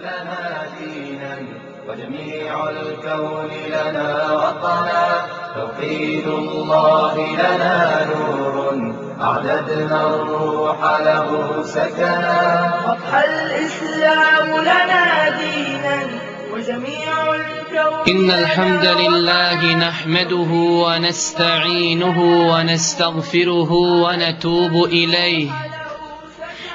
لنا دينا وجميع الكون لنا وطنا. توحيد الله لنا نور أعددنا الروح له سكنا. أضحى الإسلام لنا دينا وجميع الكون إن الحمد لله نحمده ونستعينه ونستغفره ونتوب إليه.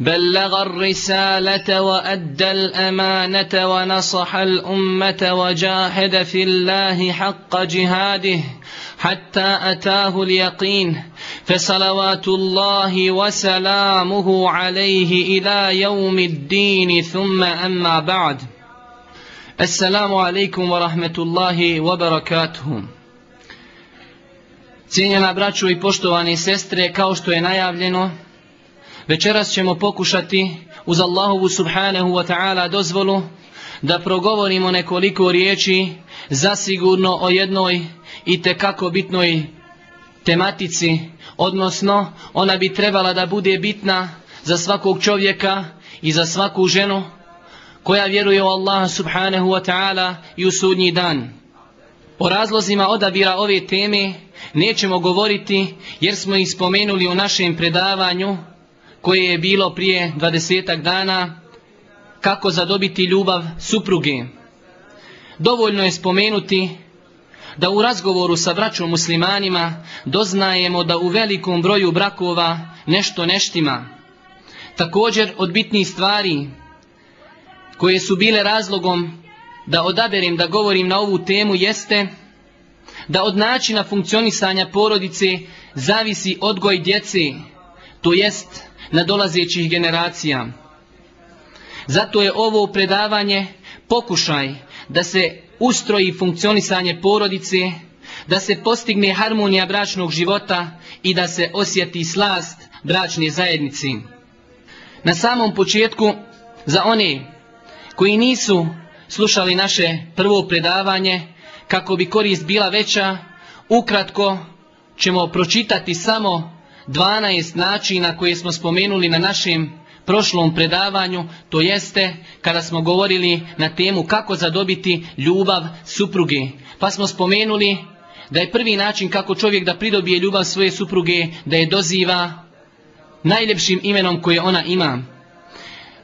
بلغ الرسالة وأدى الأمانة ونصح الأمة وجاهد في الله حق جهاده حتى أتاه اليقين فصلوات الله وسلامه عليه إلى يوم الدين. ثم أما بعد السلام عليكم ورحمة الله وبركاته. Cijenjena braćo i poštovane sestre, kao što je najavljeno, večeras ćemo pokušati uz Allahovu subhanahu wa ta'ala dozvolu da progovorimo nekoliko riječi zasigurno o jednoj i tekako bitnoj tematici, odnosno ona bi trebala da bude bitna za svakog čovjeka i za svaku ženu koja vjeruje u Allaha subhanahu wa ta'ala i u sudnji dan. O razlozima odabira ove teme nećemo govoriti jer smo ih spomenuli u našem predavanju koje je bilo prije dvadesetak dana kako zadobiti ljubav supruge. Dovoljno je spomenuti da u razgovoru sa braćom muslimanima doznajemo da u velikom broju brakova nešto neštima. Također od bitnih stvari koje su bile razlogom da odaberem da govorim na ovu temu jeste da od načina funkcionisanja porodice zavisi odgoj djece, to jest nadolazećih generacija. Zato je ovo predavanje pokušaj da se ustroji funkcionisanje porodice, da se postigne harmonija bračnog života i da se osjeti slast bračne zajednici. Na samom početku, za one koji nisu slušali naše prvo predavanje, kako bi korist bila veća, ukratko ćemo pročitati samo 12 načina koje smo spomenuli na našem prošlom predavanju, to jeste kada smo govorili na temu kako zadobiti ljubav supruge. Pa smo spomenuli da je prvi način kako čovjek da pridobije ljubav svoje supruge, da je doziva najljepšim imenom koje ona ima.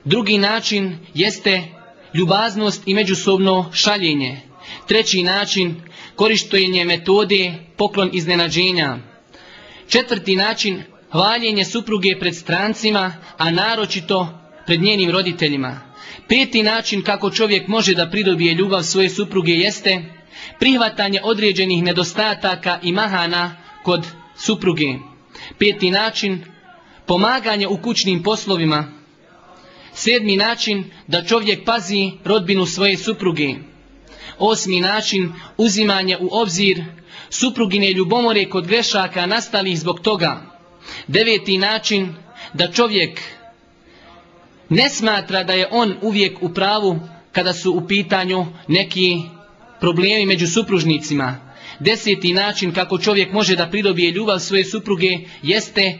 Drugi način jeste ljubaznost i međusobno šaljenje. Treći način korištenje metode poklon iznenađenja. Četvrti način hvaljenje supruge pred strancima, a naročito pred njenim roditeljima. Peti način kako čovjek može da pridobije ljubav svoje supruge jeste prihvatanje određenih nedostataka i mahana kod supruge. Peti način pomaganje u kućnim poslovima. Sedmi način da čovjek pazi rodbinu svoje supruge. Osmi način uzimanje u obzir suprugine ljubomore kod grešaka nastalih zbog toga. Deveti način da čovjek ne smatra da je on uvijek u pravu kada su u pitanju neki problemi među supružnicima. Deseti način kako čovjek može da pridobije ljubav svoje supruge jeste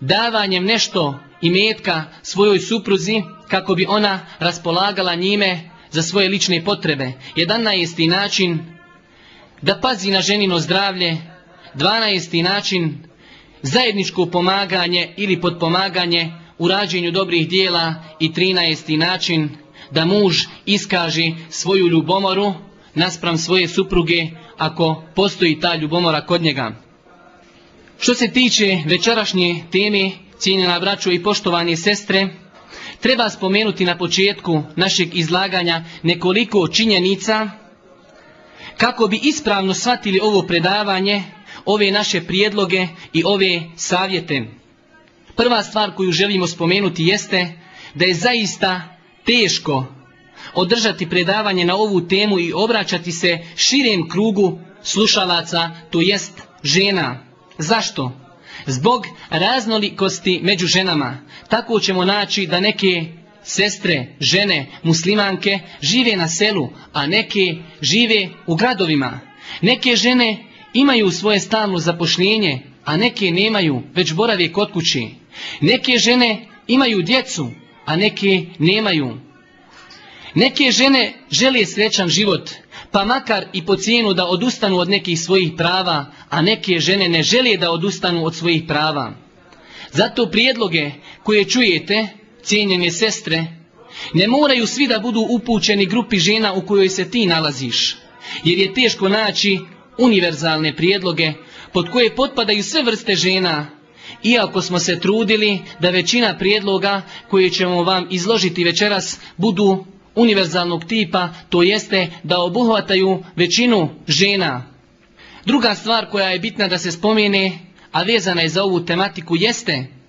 davanjem nešto i metka svojoj supruzi kako bi ona raspolagala njime za svoje lične potrebe. Jedanaesti način da pazi na ženino zdravlje. Dvanaesti način zajedničko pomaganje ili potpomaganje u rađenju dobrih dijela i 13. način da muž iskaže svoju ljubomoru naspram svoje supruge ako postoji ta ljubomora kod njega. Što se tiče večerašnje teme, cijenjena braćo i poštovane sestre, treba spomenuti na početku našeg izlaganja nekoliko činjenica kako bi ispravno shvatili ovo predavanje ove naše prijedloge i ove savjete. Prva stvar koju želimo spomenuti jeste da je zaista teško održati predavanje na ovu temu i obraćati se širem krugu slušalaca, to jest žena. Zašto? Zbog raznolikosti među ženama. Tako ćemo naći da neke sestre, žene, muslimanke žive na selu, a neke žive u gradovima. Neke žene imaju svoje stalno zapošljenje, a neke nemaju, već borave kod kući. Neke žene imaju djecu, a neke nemaju. Neke žene žele srećan život, pa makar i po cijenu da odustanu od nekih svojih prava, a neke žene ne žele da odustanu od svojih prava. Zato prijedloge koje čujete, cijenjene sestre, ne moraju svi da budu upućeni grupi žena u kojoj se ti nalaziš, jer je teško naći univerzalne prijedloge pod koje potpadaju sve vrste žena, iako smo se trudili da većina prijedloga koje ćemo vam izložiti večeras budu univerzalnog tipa, to jeste da obuhvataju većinu žena. Druga stvar koja je bitna da se spomene, a vezana je za ovu tematiku, jeste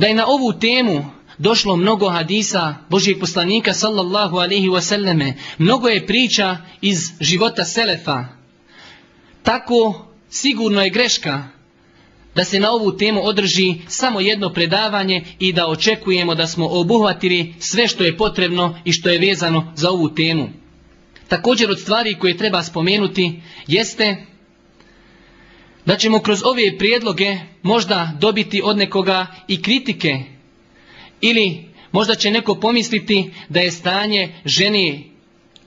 da je na ovu temu došlo mnogo hadisa Božijeg poslanika sallallahu alaihi wasallame, mnogo je priča iz života Selefa. Tako sigurno je greška da se na ovu temu održi samo jedno predavanje i da očekujemo da smo obuhvatili sve što je potrebno i što je vezano za ovu temu. Također od stvari koje treba spomenuti jeste da ćemo kroz ove prijedloge možda dobiti od nekoga i kritike ili možda će neko pomisliti da je stanje ženi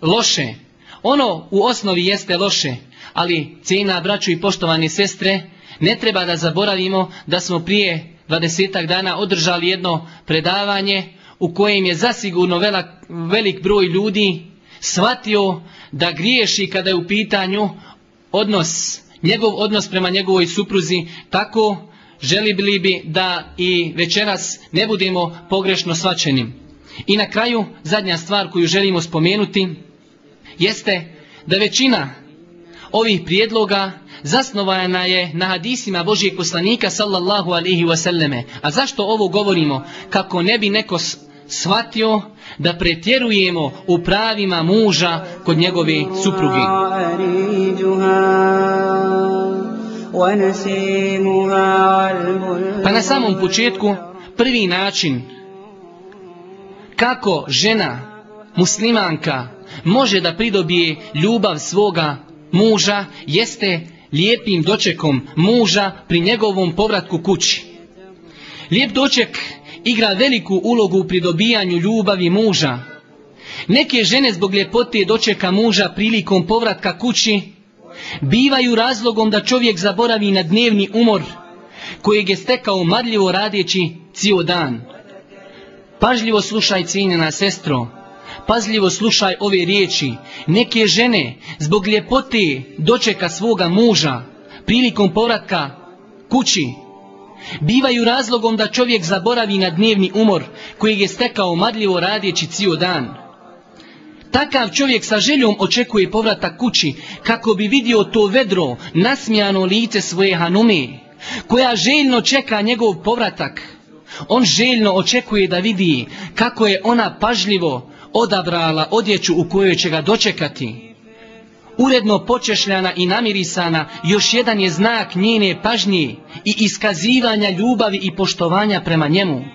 loše. Ono u osnovi jeste loše, ali cijena braću i poštovani sestre, ne treba da zaboravimo da smo prije 20 dana održali jedno predavanje u kojem je zasigurno velik, velik broj ljudi shvatio da griješi kada je u pitanju odnos, njegov odnos prema njegovoj supruzi, tako želili bi da i večeras ne budemo pogrešno svačeni. I na kraju, zadnja stvar koju želimo spomenuti, jeste da većina ovih prijedloga zasnovana je na hadisima Božijeg poslanika sallallahu alihi wasallame. A zašto ovo govorimo? Kako ne bi neko shvatio da pretjerujemo u pravima muža kod njegove supruge. Pa na samom početku prvi način kako žena muslimanka može da pridobije ljubav svoga muža jeste lijepim dočekom muža pri njegovom povratku kući. Lijep doček igra veliku ulogu u pridobijanju ljubavi muža. Neke žene zbog ljepote dočeka muža prilikom povratka kući bivaju razlogom da čovjek zaboravi na dnevni umor kojeg je stekao madljivo radeći cijel dan. Pažljivo slušaj cijenjena sestro, Pazljivo slušaj ove riječi. Neke žene zbog ljepote dočeka svoga muža prilikom povratka kući bivaju razlogom da čovjek zaboravi na dnevni umor kojeg je stekao madljivo radjeći cijel dan. Takav čovjek sa željom očekuje povratak kući kako bi vidio to vedro, nasmijano lice svoje hanume, koja željno čeka njegov povratak. On željno očekuje da vidi kako je ona pažljivo odabrala odjeću u kojoj će ga dočekati. Uredno počešljana i namirisana još jedan je znak njene pažnje i iskazivanja ljubavi i poštovanja prema njemu.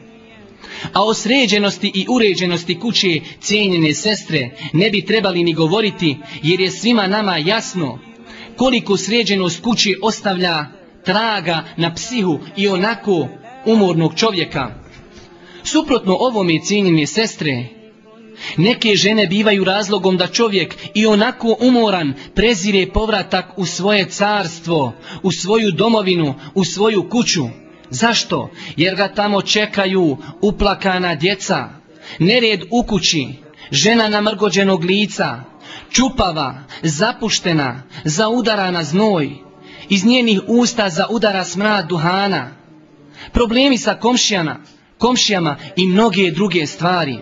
A o sređenosti i uređenosti kuće cijenjene sestre ne bi trebali ni govoriti jer je svima nama jasno koliko sređenost kuće ostavlja traga na psihu i onako umornog čovjeka. Suprotno ovome cijenjene sestre, Neke žene bivaju razlogom da čovjek i onako umoran prezire povratak u svoje carstvo, u svoju domovinu, u svoju kuću. Zašto? Jer ga tamo čekaju uplakana djeca, nered u kući, žena namrgođenog lica, čupava, zapuštena, zaudarana znoj, iz njenih usta za udara smrad duhana, problemi sa komšijama, komšijama i mnoge druge stvari.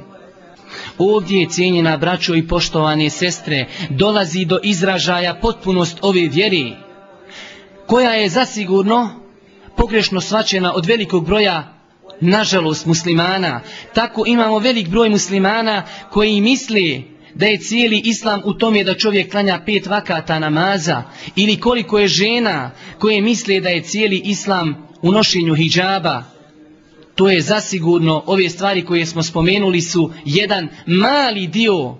Ovdje, cijenjena braćo i poštovane sestre, dolazi do izražaja potpunost ove vjeri, koja je zasigurno pogrešno svačena od velikog broja nažalost, muslimana. Tako imamo velik broj muslimana koji misli da je cijeli islam u tome da čovjek klanja pet vakata namaza ili koliko je žena koje misle da je cijeli islam u nošenju hijjaba. To je zasigurno, ove stvari koje smo spomenuli su jedan mali dio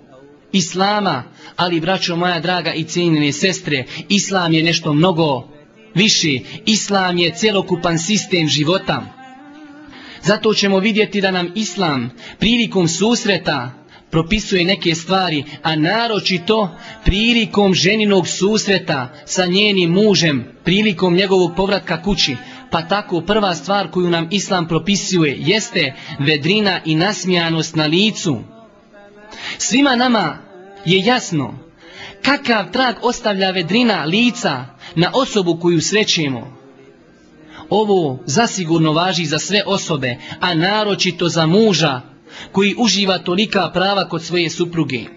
islama, ali braćo moja draga i cijenjene sestre, islam je nešto mnogo više. Islam je cjelokupan sistem života. Zato ćemo vidjeti da nam islam prilikom susreta propisuje neke stvari, a naročito prilikom ženinog susreta sa njenim mužem, prilikom njegovog povratka kući. Pa tako prva stvar koju nam Islam propisuje jeste vedrina i nasmijanost na licu. Svima nama je jasno kakav trag ostavlja vedrina lica na osobu koju srećemo. Ovo zasigurno važi za sve osobe, a naročito za muža koji uživa tolika prava kod svoje supruge.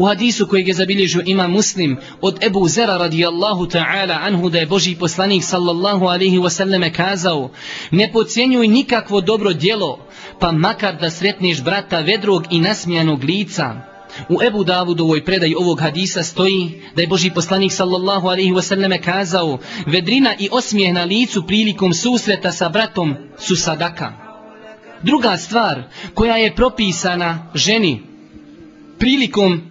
U hadisu kojeg je zabilježio ima muslim od Ebu Zera radijallahu ta'ala anhu da je Boži poslanik sallallahu alaihi wasallame kazao ne pocijenjuj nikakvo dobro djelo pa makar da sretneš brata vedrog i nasmijanog lica. U Ebu Davudovoj predaji ovog hadisa stoji da je Boži poslanik sallallahu alaihi wasallame kazao vedrina i osmijeh na licu prilikom susreta sa bratom su sadaka. Druga stvar koja je propisana ženi prilikom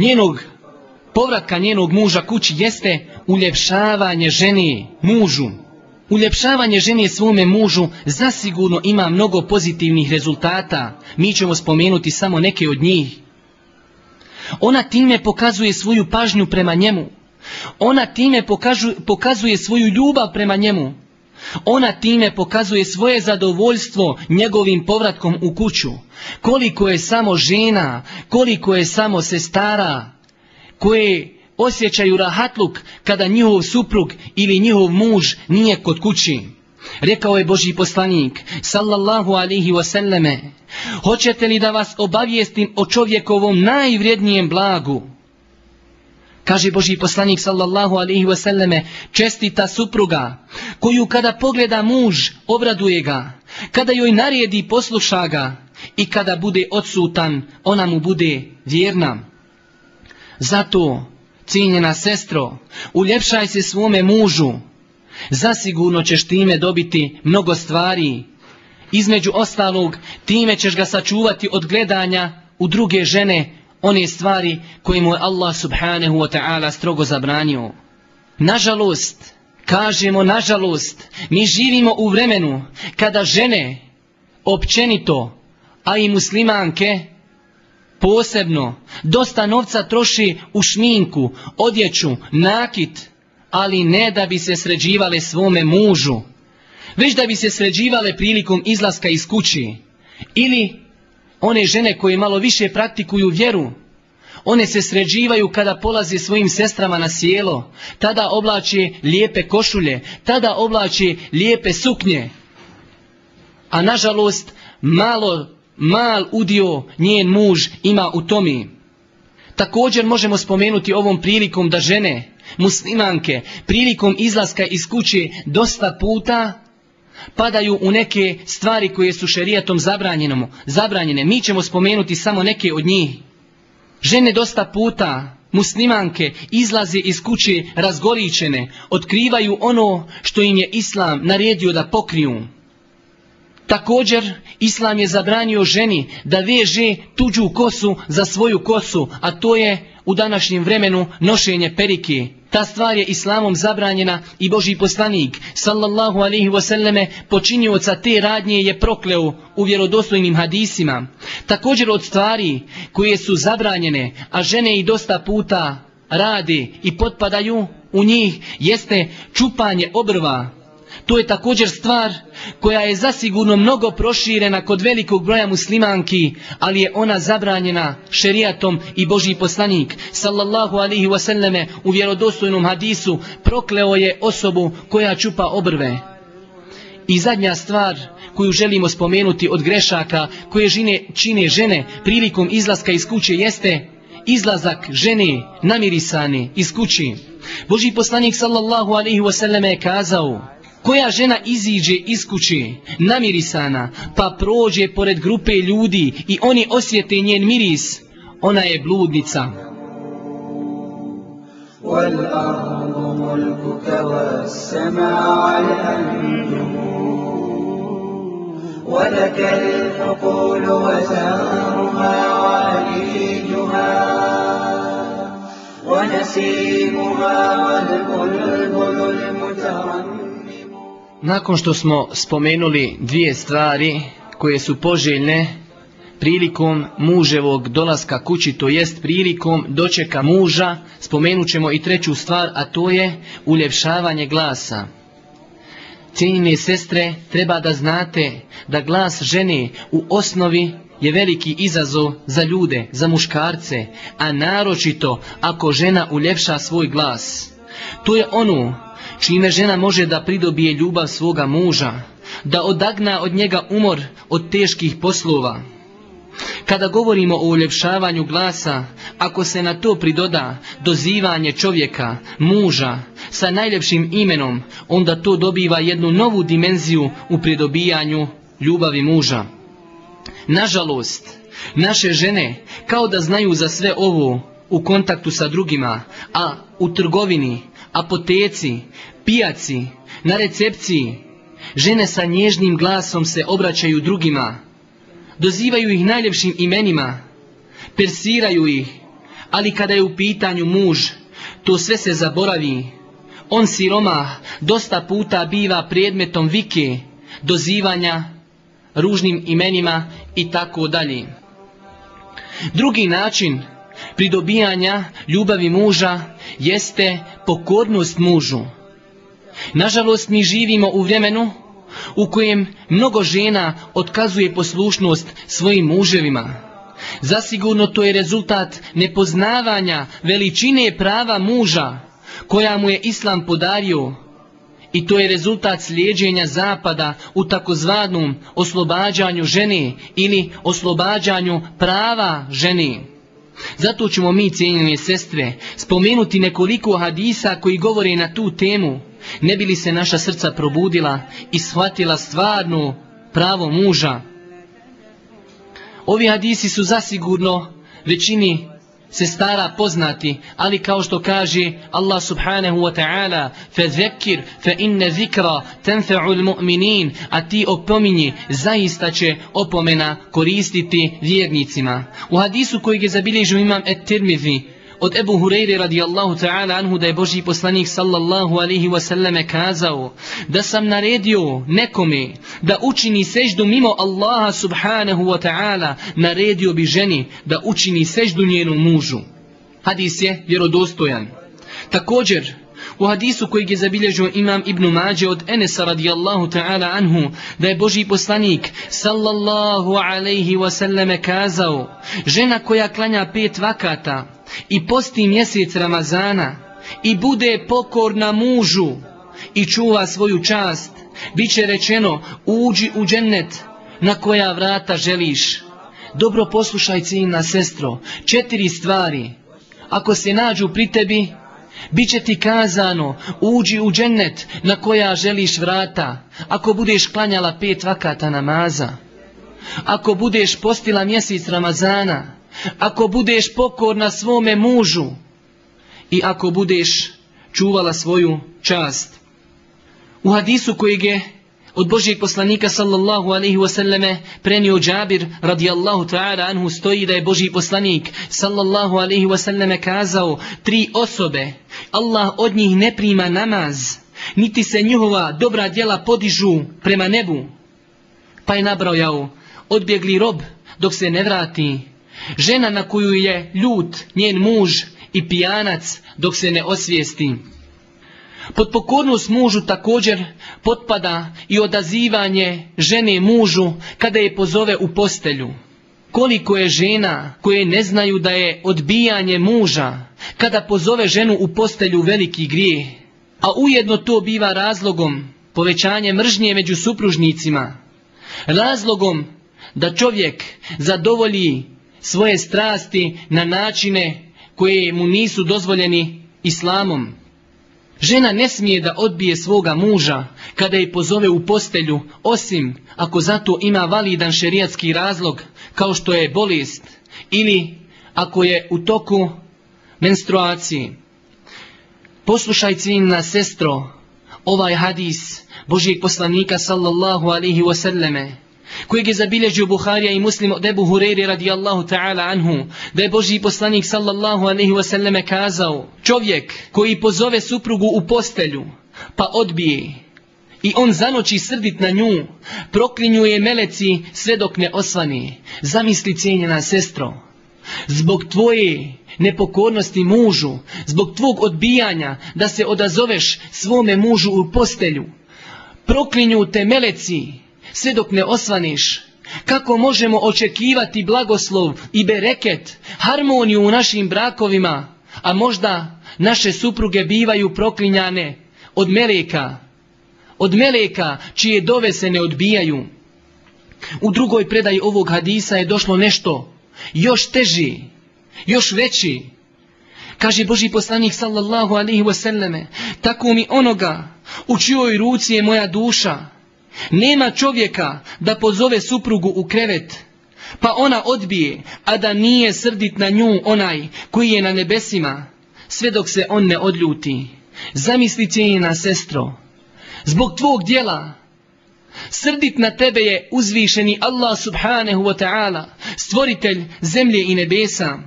njenog povratka njenog muža kući jeste uljepšavanje žene mužu. Uljepšavanje žene svome mužu zasigurno ima mnogo pozitivnih rezultata. Mi ćemo spomenuti samo neke od njih. Ona time pokazuje svoju pažnju prema njemu. Ona time pokazuje svoju ljubav prema njemu. Ona time pokazuje svoje zadovoljstvo njegovim povratkom u kuću. Koliko je samo žena, koliko je samo sestara, koje osjećaju rahatluk kada njihov suprug ili njihov muž nije kod kući. Rekao je Boži poslanik, sallallahu alihi wasallame, hoćete li da vas obavijestim o čovjekovom najvrijednijem blagu? Kaže Boži poslanik sallallahu alaihi wasallame, čestita supruga, koju kada pogleda muž, obraduje ga, kada joj naredi posluša ga i kada bude odsutan, ona mu bude vjerna. Zato, cijenjena sestro, uljepšaj se svome mužu, zasigurno ćeš time dobiti mnogo stvari. Između ostalog, time ćeš ga sačuvati od gledanja u druge žene one stvari koje mu je Allah subhanahu wa ta'ala strogo zabranio. Nažalost, kažemo nažalost, mi živimo u vremenu kada žene općenito, a i muslimanke posebno, dosta novca troši u šminku, odjeću, nakit, ali ne da bi se sređivale svome mužu, već da bi se sređivale prilikom izlaska iz kući ili one žene koje malo više praktikuju vjeru, one se sređivaju kada polaze svojim sestrama na sjelo, tada oblače lijepe košulje, tada oblače lijepe suknje. A nažalost, malo, mal udio njen muž ima u tomi. Također možemo spomenuti ovom prilikom da žene, muslimanke, prilikom izlaska iz kuće dosta puta padaju u neke stvari koje su šerijatom zabranjene. Mi ćemo spomenuti samo neke od njih. Žene dosta puta, muslimanke, izlaze iz kuće razgoličene, otkrivaju ono što im je Islam naredio da pokriju. Također, Islam je zabranio ženi da veže tuđu kosu za svoju kosu, a to je u današnjem vremenu nošenje perike. Ta stvar je islamom zabranjena i Boži poslanik, sallallahu alaihi wasallame, počinioca te radnje je prokleo u vjerodostojnim hadisima. Također od stvari koje su zabranjene, a žene i dosta puta rade i potpadaju u njih, jeste čupanje obrva, to je također stvar koja je zasigurno mnogo proširena kod velikog broja muslimanki, ali je ona zabranjena šerijatom i Božji poslanik, sallallahu alihi wasallame, u vjerodostojnom hadisu prokleo je osobu koja čupa obrve. I zadnja stvar koju želimo spomenuti od grešaka koje žine, čine žene prilikom izlaska iz kuće jeste izlazak žene namirisane iz kući. Boži poslanik sallallahu alaihi wasallam je kazao Koja žena iziđe iz kuće, namirisana, pa prođe pored grupe ljudi i oni osjete njen miris, ona je bludnica. والأرض ملكك والسماء الأنجم ولك الحقول وزهرها وأليجها ونسيمها والبلبل المترنم Nakon što smo spomenuli dvije stvari koje su poželjne prilikom muževog dolaska kući, to jest prilikom dočeka muža, spomenut ćemo i treću stvar, a to je uljepšavanje glasa. Cijenine sestre, treba da znate da glas žene u osnovi je veliki izazov za ljude, za muškarce, a naročito ako žena uljepša svoj glas. To je ono čime žena može da pridobije ljubav svoga muža, da odagna od njega umor od teških poslova. Kada govorimo o uljepšavanju glasa, ako se na to pridoda dozivanje čovjeka, muža, sa najljepšim imenom, onda to dobiva jednu novu dimenziju u pridobijanju ljubavi muža. Nažalost, naše žene kao da znaju za sve ovo u kontaktu sa drugima, a u trgovini, apoteci, pijaci, na recepciji, žene sa nježnim glasom se obraćaju drugima, dozivaju ih najljepšim imenima, persiraju ih, ali kada je u pitanju muž, to sve se zaboravi. On siroma dosta puta biva predmetom vike, dozivanja, ružnim imenima i tako dalje. Drugi način pridobijanja ljubavi muža jeste pokornost mužu. Nažalost mi živimo u vremenu u kojem mnogo žena otkazuje poslušnost svojim muževima. Zasigurno to je rezultat nepoznavanja veličine prava muža koja mu je Islam podario i to je rezultat slijeđenja zapada u takozvanom oslobađanju žene ili oslobađanju prava žene. Zato ćemo mi, cijenjene sestre, spomenuti nekoliko hadisa koji govore na tu temu, ne bi li se naša srca probudila i shvatila stvarno pravo muža. Ovi hadisi su zasigurno većini sestara poznati, ali kao što kaže Allah subhanahu wa ta'ala فَذَكِّرْ فَإِنَّ ذِكْرَ تَنْفَعُ الْمُؤْمِنِينَ a ti opominji, zaista će opomena koristiti vjernicima. U hadisu koji je zabilježio imam Et-Tirmidhi, od Ebu Hureyre radijallahu ta'ala anhu da je Boži poslanik sallallahu alihi wasallame kazao da sam naredio nekome da učini seždu mimo Allaha subhanahu wa ta'ala naredio bi ženi da učini seždu njenom mužu. Hadis je vjerodostojan. Također, u hadisu koji je zabilježio imam Ibn Mađe od Enesa radijallahu ta'ala anhu, da je Boži poslanik sallallahu alaihi wasallame kazao, žena koja klanja pet vakata i posti mjesec Ramazana i bude pokorna mužu i čuva svoju čast, bit će rečeno uđi u džennet na koja vrata želiš. Dobro poslušaj ciljna sestro, četiri stvari. Ako se nađu pri tebi, Biće ti kazano, uđi u džennet na koja želiš vrata, ako budeš klanjala pet vakata namaza, ako budeš postila mjesec Ramazana, ako budeš pokorna svome mužu i ako budeš čuvala svoju čast. U hadisu kojeg je od Božijeg poslanika sallallahu alaihi wasallame prenio Džabir radijallahu ta'ala anhu stoji da je Božiji poslanik sallallahu alaihi wasallame kazao tri osobe Allah od njih ne prima namaz niti se njihova dobra djela podižu prema nebu pa je nabrojao odbjegli rob dok se ne vrati žena na koju je ljut njen muž i pijanac dok se ne osvijesti Pod pokornost mužu također potpada i odazivanje žene mužu kada je pozove u postelju. Koliko je žena koje ne znaju da je odbijanje muža kada pozove ženu u postelju veliki grije, a ujedno to biva razlogom povećanje mržnje među supružnicima, razlogom da čovjek zadovolji svoje strasti na načine koje mu nisu dozvoljeni islamom. Žena ne smije da odbije svoga muža kada je pozove u postelju, osim ako zato ima validan šerijatski razlog kao što je bolest ili ako je u toku menstruacije. Poslušaj cijenina sestro, ovaj hadis Božijeg poslanika sallallahu alihi wasallame, kojeg je zabilježio Buharija i muslim od Ebu Hureyri radijallahu ta'ala anhu, da je Božji poslanik sallallahu alaihi wasallam kazao, čovjek koji pozove suprugu u postelju, pa odbije, i on zanoći srdit na nju, proklinjuje meleci sve dok ne osvani. Zamisli cijenjena sestro, zbog tvoje nepokornosti mužu, zbog tvog odbijanja da se odazoveš svome mužu u postelju, proklinju te meleci, sve dok ne osvaniš. Kako možemo očekivati blagoslov i bereket, harmoniju u našim brakovima, a možda naše supruge bivaju proklinjane od meleka, od meleka čije dove se ne odbijaju. U drugoj predaji ovog hadisa je došlo nešto još teži, još veći. Kaže Boži poslanik sallallahu alaihi wasallame, tako mi onoga u čijoj ruci je moja duša, nema čovjeka da pozove suprugu u krevet, pa ona odbije, a da nije srdit na nju onaj koji je na nebesima, sve dok se on ne odljuti. Zamisli na sestro, zbog tvog dijela, srdit na tebe je uzvišeni Allah subhanahu wa ta'ala, stvoritelj zemlje i nebesa.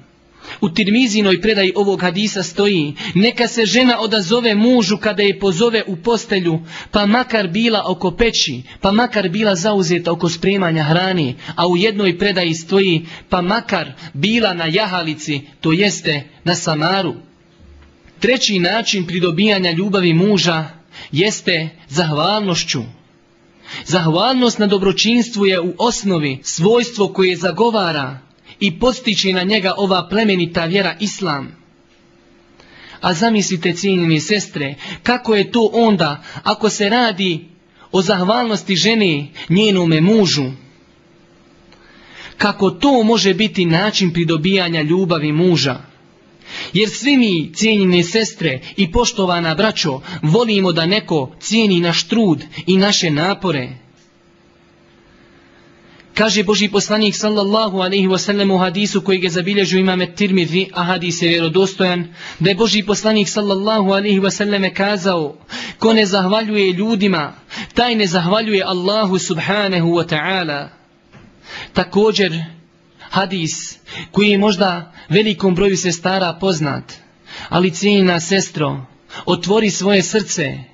U tirmizinoj predaji ovog hadisa stoji, neka se žena odazove mužu kada je pozove u postelju, pa makar bila oko peći, pa makar bila zauzeta oko spremanja hrane, a u jednoj predaji stoji, pa makar bila na jahalici, to jeste na samaru. Treći način pridobijanja ljubavi muža jeste zahvalnošću. Zahvalnost na dobročinstvu je u osnovi svojstvo koje zagovara i postići na njega ova plemenita vjera Islam. A zamislite cijenjeni sestre, kako je to onda ako se radi o zahvalnosti žene njenome mužu? Kako to može biti način pridobijanja ljubavi muža? Jer svi mi, cijenjene sestre i poštovana braćo, volimo da neko cijeni naš trud i naše napore. Kaže Boži poslanik sallallahu alaihi wasallam u hadisu koji je zabilježio imame Tirmidhi, a hadis je vjerodostojan, da je Boži poslanik sallallahu alaihi wasallam kazao, ko ne zahvaljuje ljudima, taj ne zahvaljuje Allahu subhanahu wa ta'ala. Također, hadis koji je možda velikom broju sestara poznat, ali cijena sestro, otvori svoje srce,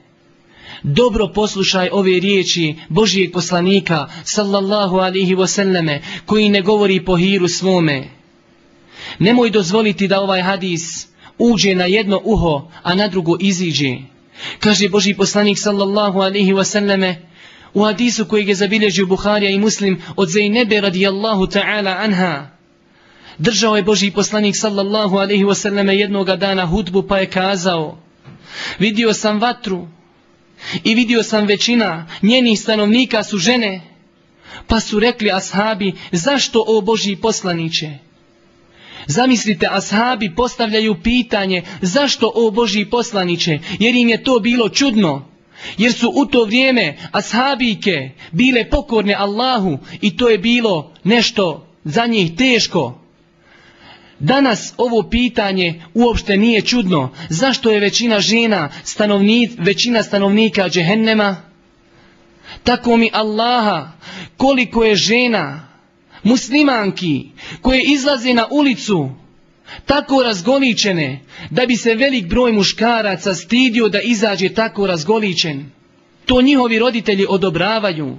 dobro poslušaj ove riječi Božijeg poslanika sallallahu alihi wasallame koji ne govori po hiru svome. Nemoj dozvoliti da ovaj hadis uđe na jedno uho, a na drugo iziđe. Kaže Božji poslanik sallallahu alihi wasallame u hadisu koji je zabilježio Buharija i Muslim od Zaynebe radijallahu ta'ala anha. Držao je Božji poslanik sallallahu alihi wasallame jednoga dana hudbu pa je kazao Vidio sam vatru i vidio sam većina njenih stanovnika su žene, pa su rekli ashabi, zašto o Božji poslaniće? Zamislite, ashabi postavljaju pitanje, zašto o Božji poslaniće? Jer im je to bilo čudno. Jer su u to vrijeme ashabike bile pokorne Allahu i to je bilo nešto za njih teško. Danas ovo pitanje uopšte nije čudno. Zašto je većina žena, stanovni, većina stanovnika džehennema? Tako mi Allaha, koliko je žena, muslimanki, koje izlaze na ulicu, tako razgoličene, da bi se velik broj muškaraca stidio da izađe tako razgoličen. To njihovi roditelji odobravaju.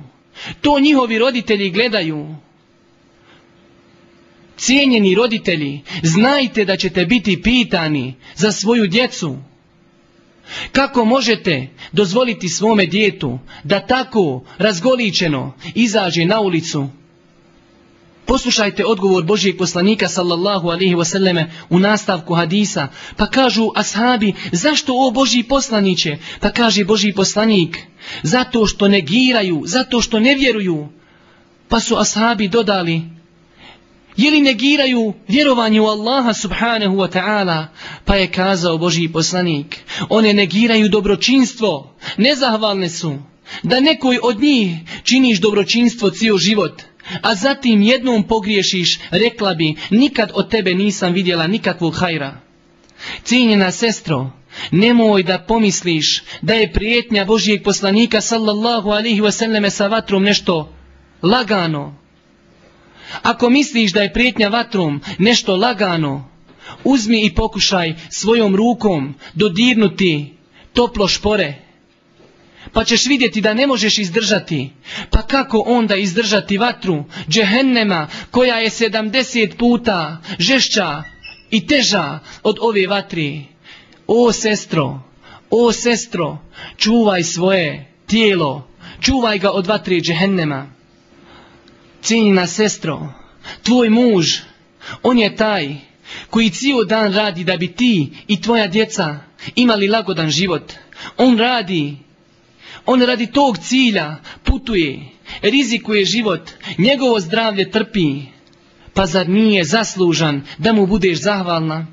To njihovi roditelji gledaju. Cijenjeni roditelji, znajte da ćete biti pitani za svoju djecu. Kako možete dozvoliti svome djetu da tako razgoličeno izađe na ulicu? Poslušajte odgovor Božijeg poslanika sallallahu alihi wasallame u nastavku hadisa. Pa kažu ashabi, zašto o Božji poslaniće? Pa kaže Božji poslanik, zato što negiraju, zato što ne vjeruju. Pa su ashabi dodali, Ili negiraju vjerovanje u Allaha subhanahu wa ta'ala, pa je kazao Božji poslanik, one negiraju dobročinstvo, nezahvalne su, da nekoj od njih činiš dobročinstvo cijel život, a zatim jednom pogriješiš, rekla bi, nikad od tebe nisam vidjela nikakvog hajra. Cijenjena sestro, nemoj da pomisliš da je prijetnja Božijeg poslanika sallallahu alihi wasallame sa vatrom nešto lagano. Ako misliš da je prijetnja vatrom nešto lagano, uzmi i pokušaj svojom rukom dodirnuti toplo špore. Pa ćeš vidjeti da ne možeš izdržati. Pa kako onda izdržati vatru džehennema koja je sedamdeset puta žešća i teža od ove vatri? O sestro, o sestro, čuvaj svoje tijelo, čuvaj ga od vatri džehennema. Cijenjena sestro, tvoj muž, on je taj koji cijel dan radi da bi ti i tvoja djeca imali lagodan život. On radi, on radi tog cilja putuje, rizikuje život, njegovo zdravlje trpi. Pa zar nije zaslužan da mu budeš zahvalna?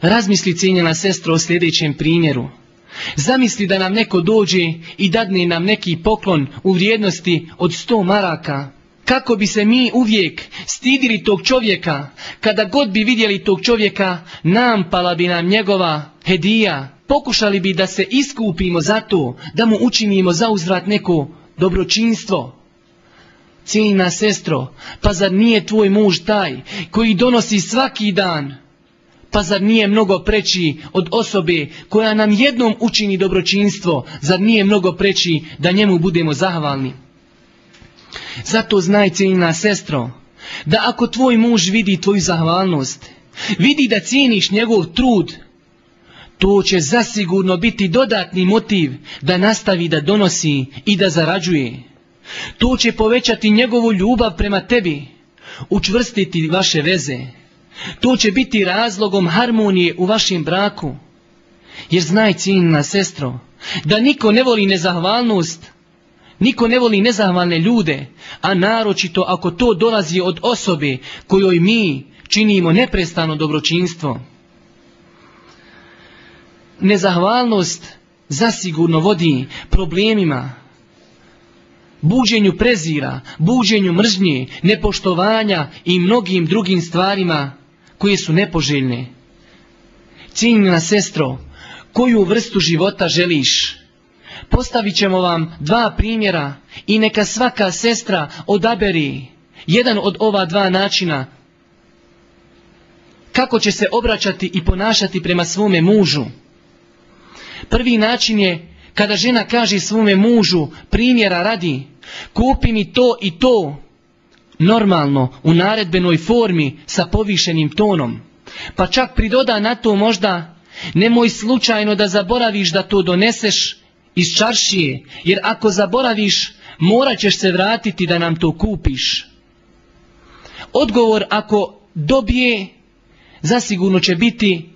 Razmisli cijenjena sestro o sljedećem primjeru. Zamisli da nam neko dođe i dadne nam neki poklon u vrijednosti od sto maraka. Kako bi se mi uvijek stidili tog čovjeka, kada god bi vidjeli tog čovjeka, nampala bi nam njegova hedija. Pokušali bi da se iskupimo za to, da mu učinimo za uzvrat neko dobročinstvo. Cijenina sestro, pa zar nije tvoj muž taj koji donosi svaki dan pa zar nije mnogo preći od osobe koja nam jednom učini dobročinstvo, zar nije mnogo preći da njemu budemo zahvalni? Zato znaj cijenina sestro, da ako tvoj muž vidi tvoju zahvalnost, vidi da cijeniš njegov trud, to će zasigurno biti dodatni motiv da nastavi da donosi i da zarađuje. To će povećati njegovu ljubav prema tebi, učvrstiti vaše veze. To će biti razlogom harmonije u vašem braku. Jer znaj cijenina sestro, da niko ne voli nezahvalnost, niko ne voli nezahvalne ljude, a naročito ako to dolazi od osobe kojoj mi činimo neprestano dobročinstvo. Nezahvalnost zasigurno vodi problemima, buđenju prezira, buđenju mržnje, nepoštovanja i mnogim drugim stvarima koje su nepoželjne. Cijenjena sestro, koju vrstu života želiš? Postavit ćemo vam dva primjera i neka svaka sestra odaberi jedan od ova dva načina kako će se obraćati i ponašati prema svome mužu. Prvi način je kada žena kaže svome mužu primjera radi kupi mi to i to normalno u naredbenoj formi sa povišenim tonom. Pa čak pridoda na to možda nemoj slučajno da zaboraviš da to doneseš iz čaršije, jer ako zaboraviš morat ćeš se vratiti da nam to kupiš. Odgovor ako dobije zasigurno će biti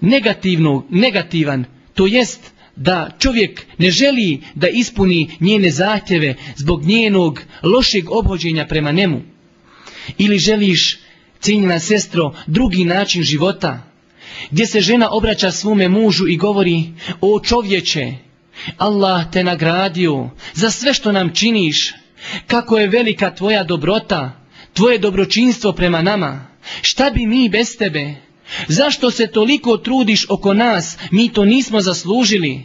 negativno, negativan, to jest da čovjek ne želi da ispuni njene zahtjeve zbog njenog lošeg obhođenja prema njemu. Ili želiš, cijenjena sestro, drugi način života, gdje se žena obraća svome mužu i govori, o čovječe, Allah te nagradio za sve što nam činiš, kako je velika tvoja dobrota, tvoje dobročinstvo prema nama, šta bi mi bez tebe? Zašto se toliko trudiš oko nas, mi to nismo zaslužili?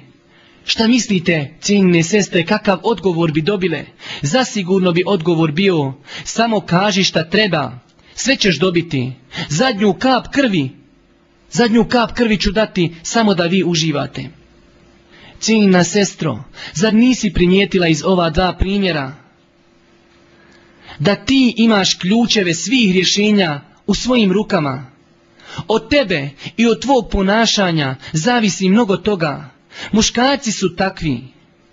Šta mislite, cijenine sestre, kakav odgovor bi dobile? Zasigurno bi odgovor bio, samo kaži šta treba, sve ćeš dobiti. Zadnju kap krvi, zadnju kap krvi ću dati samo da vi uživate. Cijenina sestro, zar nisi primijetila iz ova dva primjera? Da ti imaš ključeve svih rješenja u svojim rukama. Od tebe i od tvog ponašanja zavisi mnogo toga. Muškarci su takvi,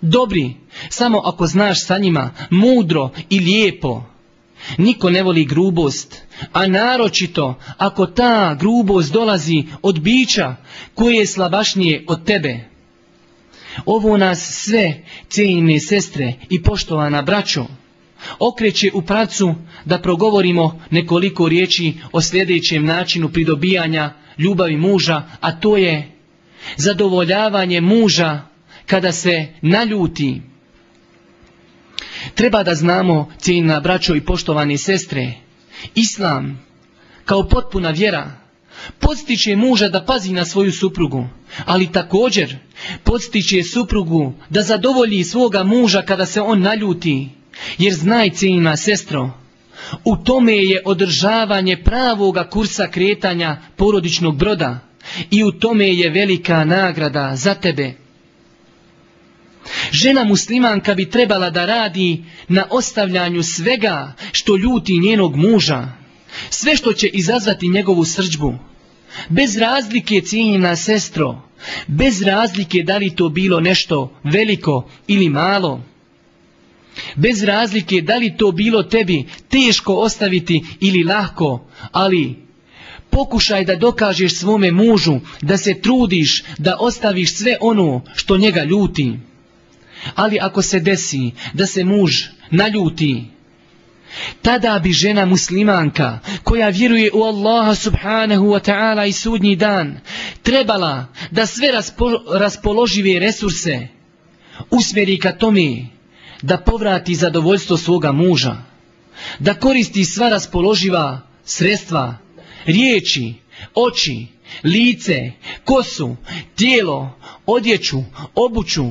dobri, samo ako znaš sa njima, mudro i lijepo. Niko ne voli grubost, a naročito ako ta grubost dolazi od bića koje je slabašnije od tebe. Ovo nas sve, cijenine sestre i poštovana braćo, okreće u pravcu da progovorimo nekoliko riječi o sljedećem načinu pridobijanja ljubavi muža, a to je zadovoljavanje muža kada se naljuti. Treba da znamo, cijenina braćo i poštovani sestre, Islam kao potpuna vjera podstiče muža da pazi na svoju suprugu, ali također podstiče suprugu da zadovolji svoga muža kada se on naljuti, jer znaj cijenina sestro, u tome je održavanje pravoga kursa kretanja porodičnog broda i u tome je velika nagrada za tebe. Žena muslimanka bi trebala da radi na ostavljanju svega što ljuti njenog muža, sve što će izazvati njegovu srđbu. Bez razlike cijenjena sestro, bez razlike da li to bilo nešto veliko ili malo. Bez razlike da li to bilo tebi teško ostaviti ili lako, ali pokušaj da dokažeš svome mužu da se trudiš da ostaviš sve ono što njega ljuti. Ali ako se desi da se muž naljuti, tada bi žena muslimanka koja vjeruje u Allaha subhanahu wa ta'ala i sudnji dan trebala da sve raspoložive resurse usmjeri ka tome da povrati zadovoljstvo svoga muža, da koristi sva raspoloživa sredstva, riječi, oči, lice, kosu, tijelo, odjeću, obuću,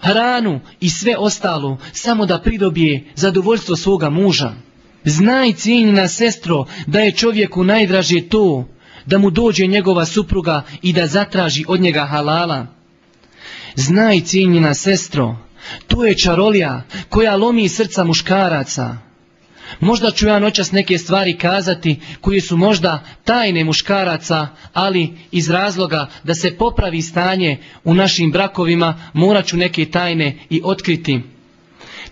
hranu i sve ostalo, samo da pridobije zadovoljstvo svoga muža. Znaj cijenjena sestro da je čovjeku najdraže to da mu dođe njegova supruga i da zatraži od njega halala. Znaj cijenjena sestro, to je čarolija koja lomi srca muškaraca. Možda ću ja noćas neke stvari kazati koje su možda tajne muškaraca, ali iz razloga da se popravi stanje u našim brakovima morat ću neke tajne i otkriti.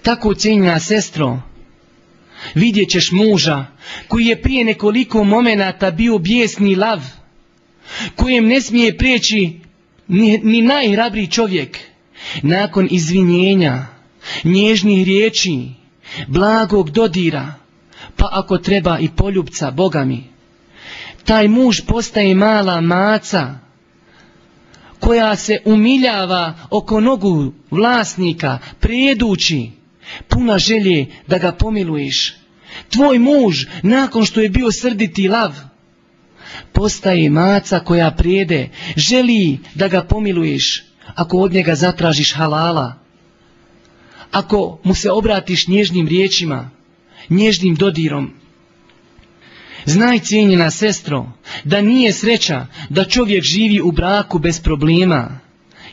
Tako cijenjena sestro, vidjet ćeš muža koji je prije nekoliko momenata bio bijesni lav, kojem ne smije prijeći ni, ni najhrabriji čovjek. Nakon izvinjenja, nježnih riječi, blagog dodira, pa ako treba i poljubca, Boga mi. Taj muž postaje mala maca, koja se umiljava oko nogu vlasnika, prijedući, puna želje da ga pomiluješ. Tvoj muž, nakon što je bio srditi lav, postaje maca koja prijede, želi da ga pomiluješ, ako od njega zatražiš halala, ako mu se obratiš nježnim riječima, nježnim dodirom. Znaj cijenjena sestro, da nije sreća da čovjek živi u braku bez problema,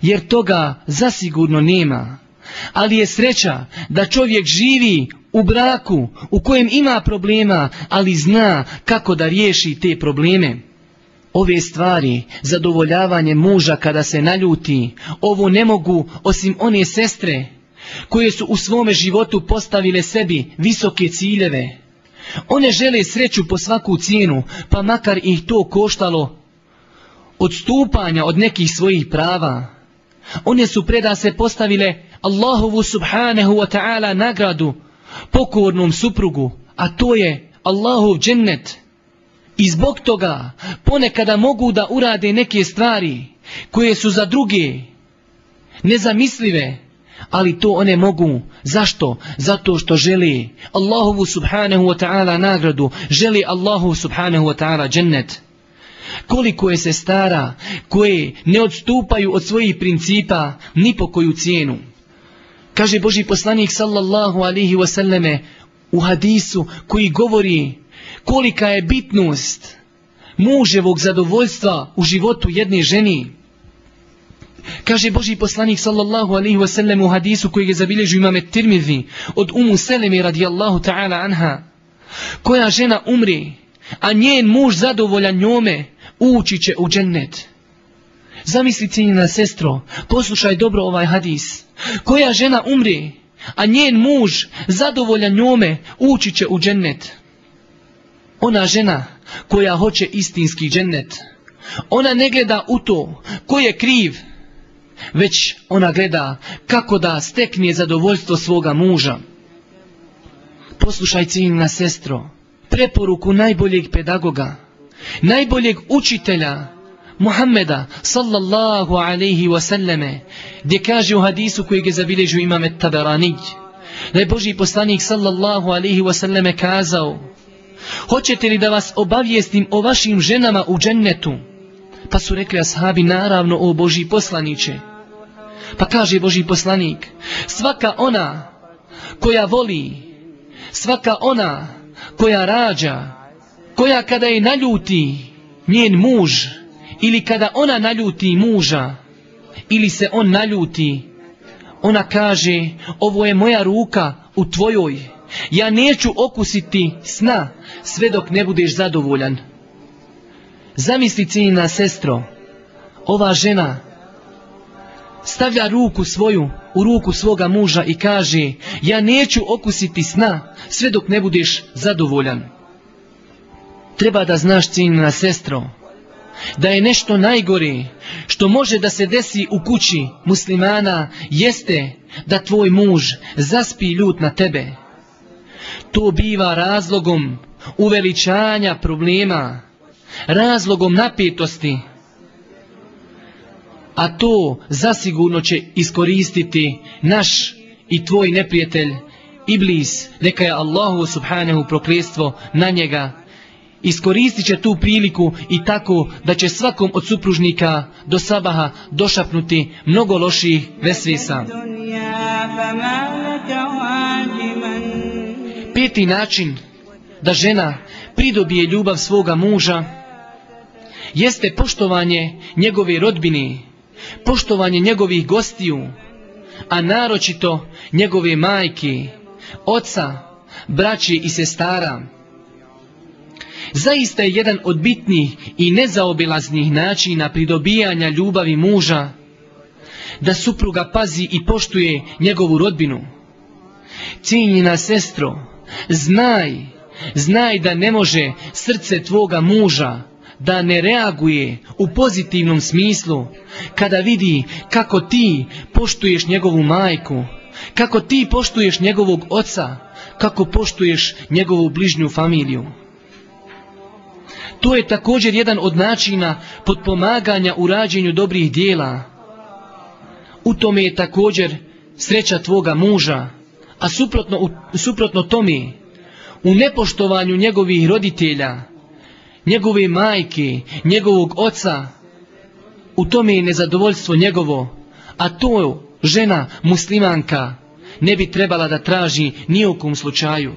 jer toga zasigurno nema. Ali je sreća da čovjek živi u braku u kojem ima problema, ali zna kako da riješi te probleme. Ove stvari, zadovoljavanje muža kada se naljuti, ovo ne mogu osim one sestre koje su u svome životu postavile sebi visoke ciljeve. One žele sreću po svaku cijenu, pa makar ih to koštalo odstupanja od nekih svojih prava. One su preda se postavile Allahovu subhanahu wa ta'ala nagradu pokornom suprugu, a to je Allahov džennet. I zbog toga ponekada mogu da urade neke stvari koje su za druge nezamislive, ali to one mogu. Zašto? Zato što želi Allahovu subhanahu wa ta'ala nagradu, želi Allahu subhanahu wa ta'ala džennet. Koliko je se stara koje ne odstupaju od svojih principa ni po koju cijenu. Kaže Boži poslanik sallallahu alihi wasallame u hadisu koji govori kolika je bitnost muževog zadovoljstva u životu jedne ženi. Kaže Boži poslanik sallallahu alaihi wasallam u hadisu koji je zabilježio imame Tirmidhi od Umu Selemi radijallahu ta'ala anha. Koja žena umri, a njen muž zadovoljan njome, ući će u džennet. Zamisli cijenjena sestro, poslušaj dobro ovaj hadis. Koja žena umri, a njen muž zadovoljan njome, ući će u džennet. Ona žena koja hoće istinski džennet. Ona ne gleda u to ko je kriv, već ona gleda kako da stekne zadovoljstvo svoga muža. Poslušaj ciljna sestro, preporuku najboljeg pedagoga, najboljeg učitelja, Muhammeda sallallahu alaihi wasallame, gdje kaže u hadisu kojeg je zabilježio imame Taberanić, da je Boži poslanik sallallahu alaihi wasallame kazao, hoćete li da vas obavijestim o vašim ženama u džennetu? Pa su rekli ashabi, naravno, o Boži poslaniće. Pa kaže Boži poslanik, svaka ona koja voli, svaka ona koja rađa, koja kada je naljuti njen muž, ili kada ona naljuti muža, ili se on naljuti, ona kaže, ovo je moja ruka u tvojoj, ja neću okusiti sna sve dok ne budeš zadovoljan. Zamisli cijena sestro, ova žena stavlja ruku svoju u ruku svoga muža i kaže ja neću okusiti sna sve dok ne budeš zadovoljan. Treba da znaš cijena sestro, da je nešto najgore što može da se desi u kući muslimana jeste da tvoj muž zaspi ljut na tebe. To biva razlogom uveličanja problema, razlogom napetosti, a to zasigurno će iskoristiti naš i tvoj neprijatelj Iblis, neka je Allahu subhanahu prokljestvo na njega. Iskoristit će tu priliku i tako da će svakom od supružnika do sabaha došapnuti mnogo loših vesvisa. Peti način da žena pridobije ljubav svoga muža jeste poštovanje njegove rodbine, poštovanje njegovih gostiju, a naročito njegove majke, oca, braće i sestara. Zaista je jedan od bitnih i nezaobilaznih načina pridobijanja ljubavi muža da supruga pazi i poštuje njegovu rodbinu. Cijenjena sestro, znaj, znaj da ne može srce tvoga muža da ne reaguje u pozitivnom smislu kada vidi kako ti poštuješ njegovu majku, kako ti poštuješ njegovog oca, kako poštuješ njegovu bližnju familiju. To je također jedan od načina potpomaganja u rađenju dobrih dijela. U tome je također sreća tvoga muža, a suprotno, suprotno tome, u nepoštovanju njegovih roditelja, njegove majke, njegovog oca, u tome je nezadovoljstvo njegovo, a to žena muslimanka ne bi trebala da traži nijekom slučaju.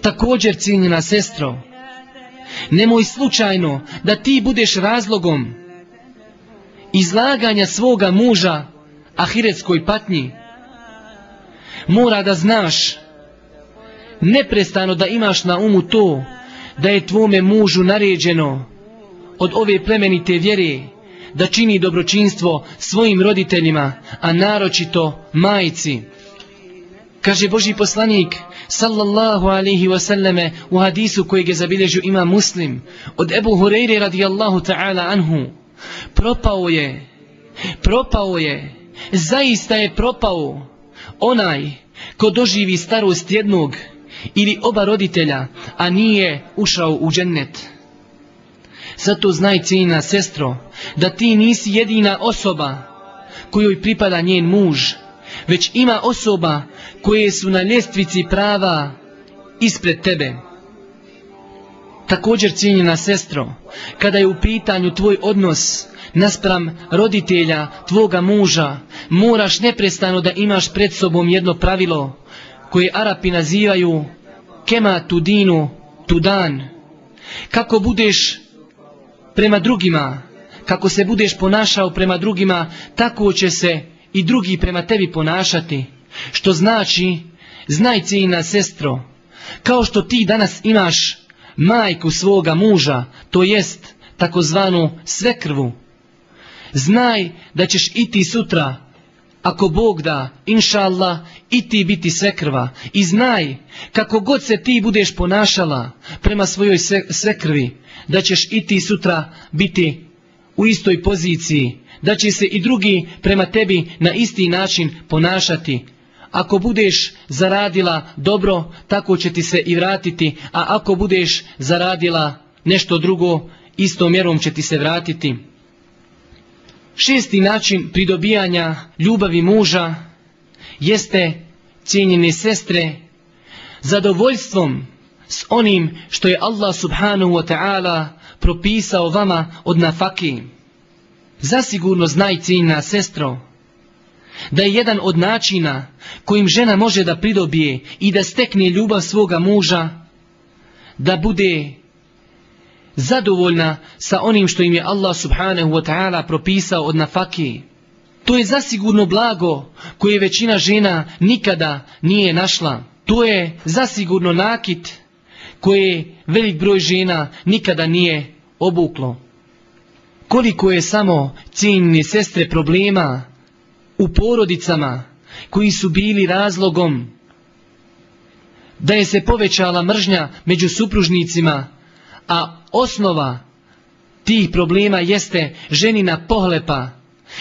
Također, cijenjena sestro, Nemoj slučajno da ti budeš razlogom izlaganja svoga muža ahiretskoj patnji. Mora da znaš neprestano da imaš na umu to da je tvome mužu naređeno od ove plemenite vjere da čini dobročinstvo svojim roditeljima, a naročito majici. Kaže Boži poslanik, sallallahu alaihi wasallame u hadisu kojeg je zabilježio ima muslim od Ebu Hureyre radijallahu ta'ala anhu propao je propao je zaista je propao onaj ko doživi starost jednog ili oba roditelja a nije ušao u džennet zato znaj cijena sestro da ti nisi jedina osoba kojoj pripada njen muž već ima osoba koje su na ljestvici prava ispred tebe. Također cijenjena sestro, kada je u pitanju tvoj odnos naspram roditelja, tvoga muža, moraš neprestano da imaš pred sobom jedno pravilo koje Arapi nazivaju kema tudinu tudan. Kako budeš prema drugima, kako se budeš ponašao prema drugima, tako će se i drugi prema tebi ponašati. Što znači, znaj cijena sestro, kao što ti danas imaš majku svoga muža, to jest takozvanu svekrvu, znaj da ćeš i sutra, ako Bog da, inša Allah, i ti biti svekrva. I znaj, kako god se ti budeš ponašala prema svojoj svekrvi, da ćeš i sutra biti u istoj poziciji, da će se i drugi prema tebi na isti način ponašati, ako budeš zaradila dobro, tako će ti se i vratiti, a ako budeš zaradila nešto drugo, istom mjerom će ti se vratiti. Šesti način pridobijanja ljubavi muža jeste, cijenjene sestre, zadovoljstvom s onim što je Allah subhanahu wa ta'ala propisao vama od nafaki. Zasigurno znaj cijenjena sestro, da je jedan od načina kojim žena može da pridobije i da stekne ljubav svoga muža, da bude zadovoljna sa onim što im je Allah subhanahu wa ta'ala propisao od nafaki. To je zasigurno blago koje većina žena nikada nije našla. To je zasigurno nakit koje velik broj žena nikada nije obuklo. Koliko je samo cijenjene sestre problema u porodicama koji su bili razlogom da je se povećala mržnja među supružnicima, a osnova tih problema jeste ženina pohlepa,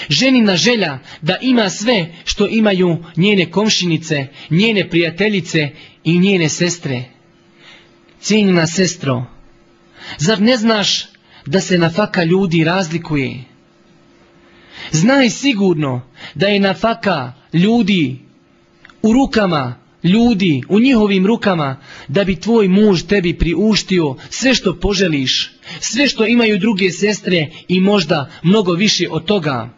ženina želja da ima sve što imaju njene komšinice, njene prijateljice i njene sestre. Cijenjena sestro, zar ne znaš da se na faka ljudi razlikuje? Znaj sigurno da je nafaka ljudi u rukama ljudi, u njihovim rukama, da bi tvoj muž tebi priuštio sve što poželiš, sve što imaju druge sestre i možda mnogo više od toga.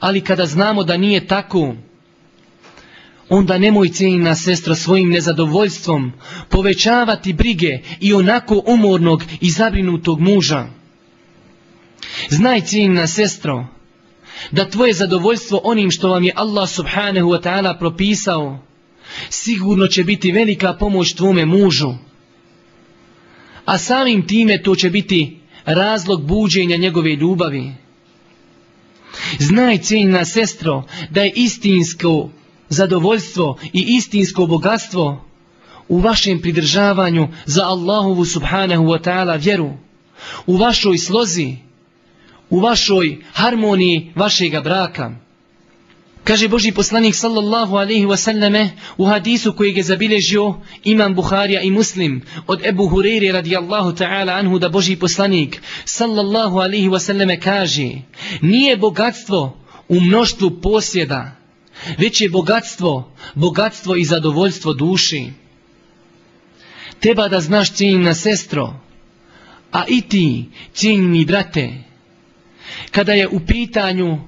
Ali kada znamo da nije tako, onda nemoj cijenina sestra svojim nezadovoljstvom povećavati brige i onako umornog i zabrinutog muža. Znaj cijenina sestro, da tvoje zadovoljstvo onim što vam je Allah subhanahu wa ta'ala propisao, sigurno će biti velika pomoć tvome mužu. A samim time to će biti razlog buđenja njegove ljubavi. Znaj cijenjena sestro da je istinsko zadovoljstvo i istinsko bogatstvo u vašem pridržavanju za Allahovu subhanahu wa ta'ala vjeru, u vašoj slozi, u vašoj harmoniji vašega braka. Kaže Boži poslanik sallallahu alaihi wasallame u hadisu kojeg je zabilježio imam Buharija i Muslim od Ebu Hureyri radijallahu ta'ala anhu da Boži poslanik sallallahu alaihi wasallame kaže nije bogatstvo u mnoštvu posjeda, već je bogatstvo, bogatstvo i zadovoljstvo duši. Treba da znaš cijenjena sestro, a i ti cijenjeni brate, kada je u pitanju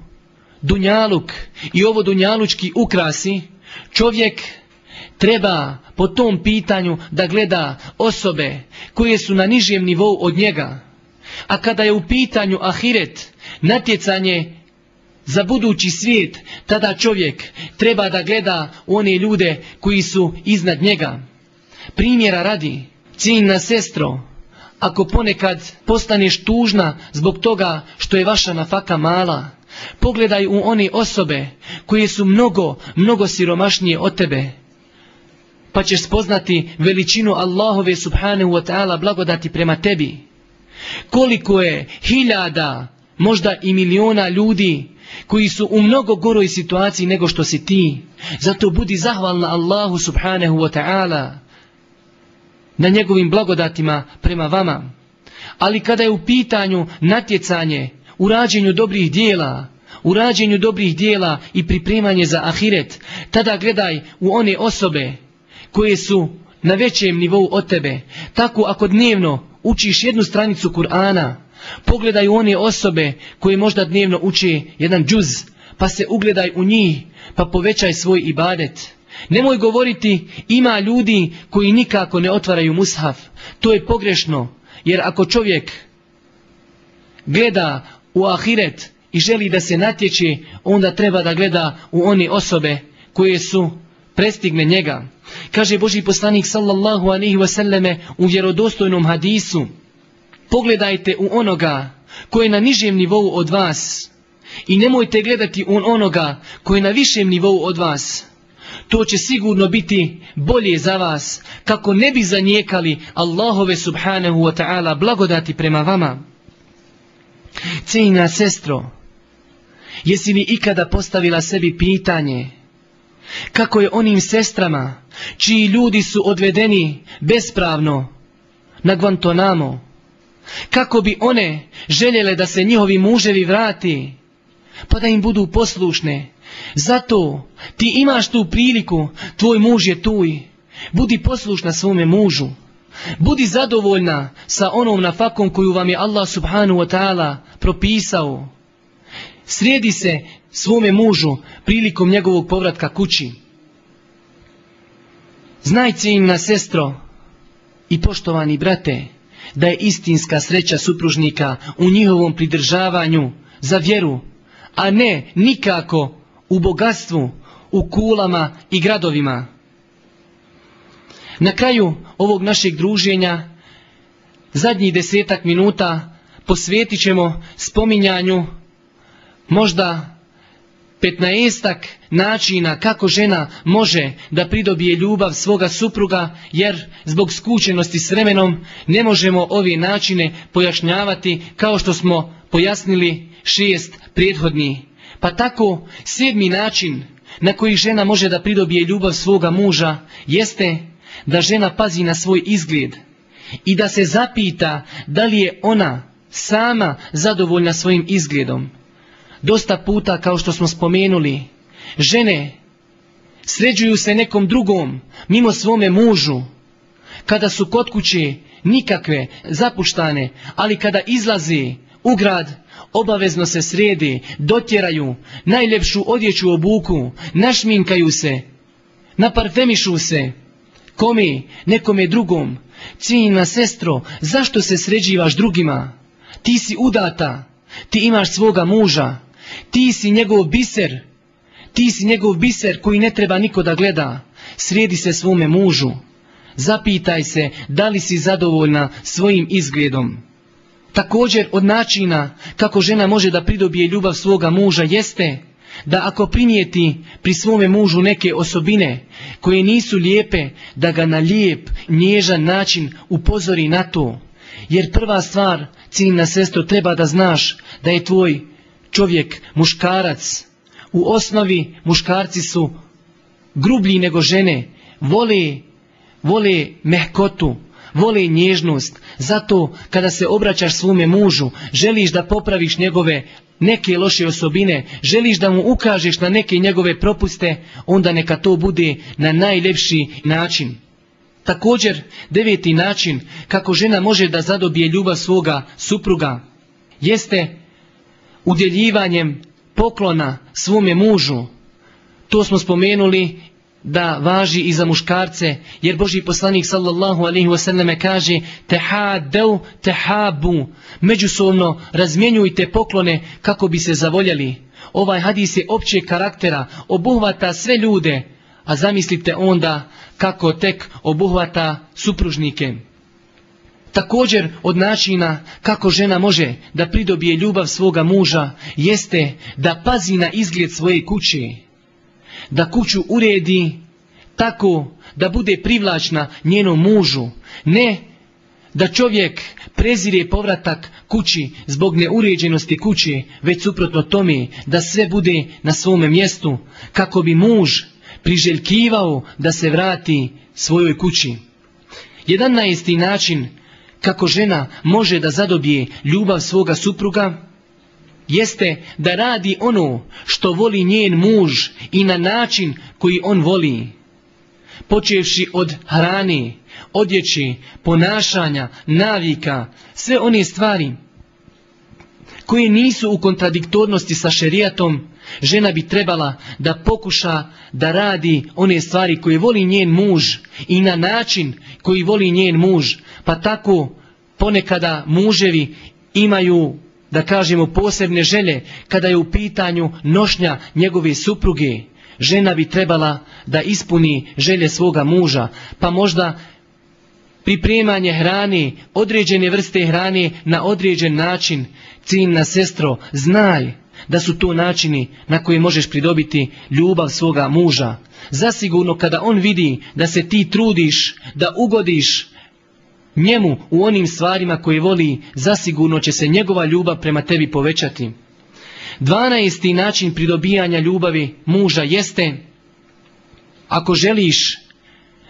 dunjaluk i ovo dunjalučki ukrasi, čovjek treba po tom pitanju da gleda osobe koje su na nižem nivou od njega. A kada je u pitanju ahiret, natjecanje za budući svijet, tada čovjek treba da gleda one ljude koji su iznad njega. Primjera radi, ciljna sestro, ako ponekad postaneš tužna zbog toga što je vaša nafaka mala, pogledaj u one osobe koje su mnogo, mnogo siromašnije od tebe, pa ćeš spoznati veličinu Allahove subhanahu wa ta'ala blagodati prema tebi. Koliko je hiljada, možda i miliona ljudi koji su u mnogo goroj situaciji nego što si ti. Zato budi zahvalna Allahu subhanahu wa ta'ala na njegovim blagodatima prema vama. Ali kada je u pitanju natjecanje u rađenju dobrih dijela, u rađenju dobrih dijela i pripremanje za ahiret, tada gledaj u one osobe koje su na većem nivou od tebe. Tako ako dnevno učiš jednu stranicu Kur'ana, pogledaj u one osobe koje možda dnevno uči jedan džuz, pa se ugledaj u njih, pa povećaj svoj ibadet. Nemoj govoriti ima ljudi koji nikako ne otvaraju mushaf. To je pogrešno, jer ako čovjek gleda u ahiret i želi da se natječi, onda treba da gleda u one osobe koje su prestigne njega. Kaže Boži poslanik sallallahu alaihi wasallame u vjerodostojnom hadisu, pogledajte u onoga koji je na nižem nivou od vas i nemojte gledati u onoga koji je na višem nivou od vas. To će sigurno biti bolje za vas, kako ne bi zanijekali Allahove subhanahu wa ta'ala blagodati prema vama. Cijena sestro, jesi li ikada postavila sebi pitanje kako je onim sestrama, čiji ljudi su odvedeni bespravno na Guantanamo, kako bi one željele da se njihovi muževi vrati, pa da im budu poslušne. Zato ti imaš tu priliku, tvoj muž je tuj, budi poslušna svome mužu. Budi zadovoljna sa onom nafakom koju vam je Allah subhanahu wa ta'ala propisao. Slijedi se svome mužu prilikom njegovog povratka kući. Znaj na sestro i poštovani brate, da je istinska sreća supružnika u njihovom pridržavanju za vjeru, a ne nikako u bogatstvu, u kulama i gradovima. Na kraju ovog našeg druženja, zadnjih desetak minuta posvetit ćemo spominjanju možda petnaestak načina kako žena može da pridobije ljubav svoga supruga, jer zbog skučenosti s vremenom ne možemo ove načine pojašnjavati kao što smo pojasnili šest prethodni. Pa tako sedmi način na koji žena može da pridobije ljubav svoga muža jeste da žena pazi na svoj izgled i da se zapita da li je ona sama zadovoljna svojim izgledom. Dosta puta, kao što smo spomenuli, žene sređuju se nekom drugom, mimo svome mužu. Kada su kod kuće, nikakve, zapuštane, ali kada izlazi u grad, obavezno se sredi, dotjeraju, najljepšu odjeću obuku, našminkaju se, naparfemišu se. Komi, nekome drugom, cijenina sestro, zašto se sređivaš drugima? Ti si udata, ti imaš svoga muža, ti si njegov biser. Ti si njegov biser koji ne treba niko da gleda. Srijedi se svome mužu. Zapitaj se da li si zadovoljna svojim izgledom. Također od načina kako žena može da pridobije ljubav svoga muža jeste da ako primijeti pri svome mužu neke osobine koje nisu lijepe, da ga na lijep, nježan način upozori na to. Jer prva stvar, ciljna sestro, treba da znaš da je tvoj čovjek, muškarac. U osnovi muškarci su grublji nego žene, vole, vole mehkotu, vole nježnost. Zato kada se obraćaš svome mužu, želiš da popraviš njegove neke loše osobine, želiš da mu ukažeš na neke njegove propuste, onda neka to bude na najljepši način. Također, deveti način kako žena može da zadobije ljubav svoga supruga, jeste udjeljivanjem poklona svome mužu. To smo spomenuli da važi i za muškarce, jer Boži poslanik sallallahu alaihi wasallam kaže tehadeu tehabu, međusobno razmjenjujte poklone kako bi se zavoljali. Ovaj hadis je općeg karaktera, obuhvata sve ljude, a zamislite onda kako tek obuhvata supružnike. Također od načina kako žena može da pridobije ljubav svoga muža jeste da pazi na izgled svoje kuće. Da kuću uredi tako da bude privlačna njenom mužu. Ne da čovjek prezire povratak kući zbog neuređenosti kuće, već suprotno tome da sve bude na svome mjestu kako bi muž priželjkivao da se vrati svojoj kući. Jedan na isti način kako žena može da zadobije ljubav svoga supruga, jeste da radi ono što voli njen muž i na način koji on voli. Počevši od hrane, odjeći, ponašanja, navika, sve one stvari koje nisu u kontradiktornosti sa šerijatom, žena bi trebala da pokuša da radi one stvari koje voli njen muž i na način koji voli njen muž, pa tako ponekada muževi imaju da kažemo posebne želje kada je u pitanju nošnja njegove supruge. Žena bi trebala da ispuni želje svoga muža, pa možda pripremanje hrane, određene vrste hrane na određen način, ciljna sestro, znaj da su to načini na koji možeš pridobiti ljubav svoga muža. Zasigurno kada on vidi da se ti trudiš, da ugodiš njemu u onim stvarima koje voli, zasigurno će se njegova ljubav prema tebi povećati. Dvanaesti način pridobijanja ljubavi muža jeste ako želiš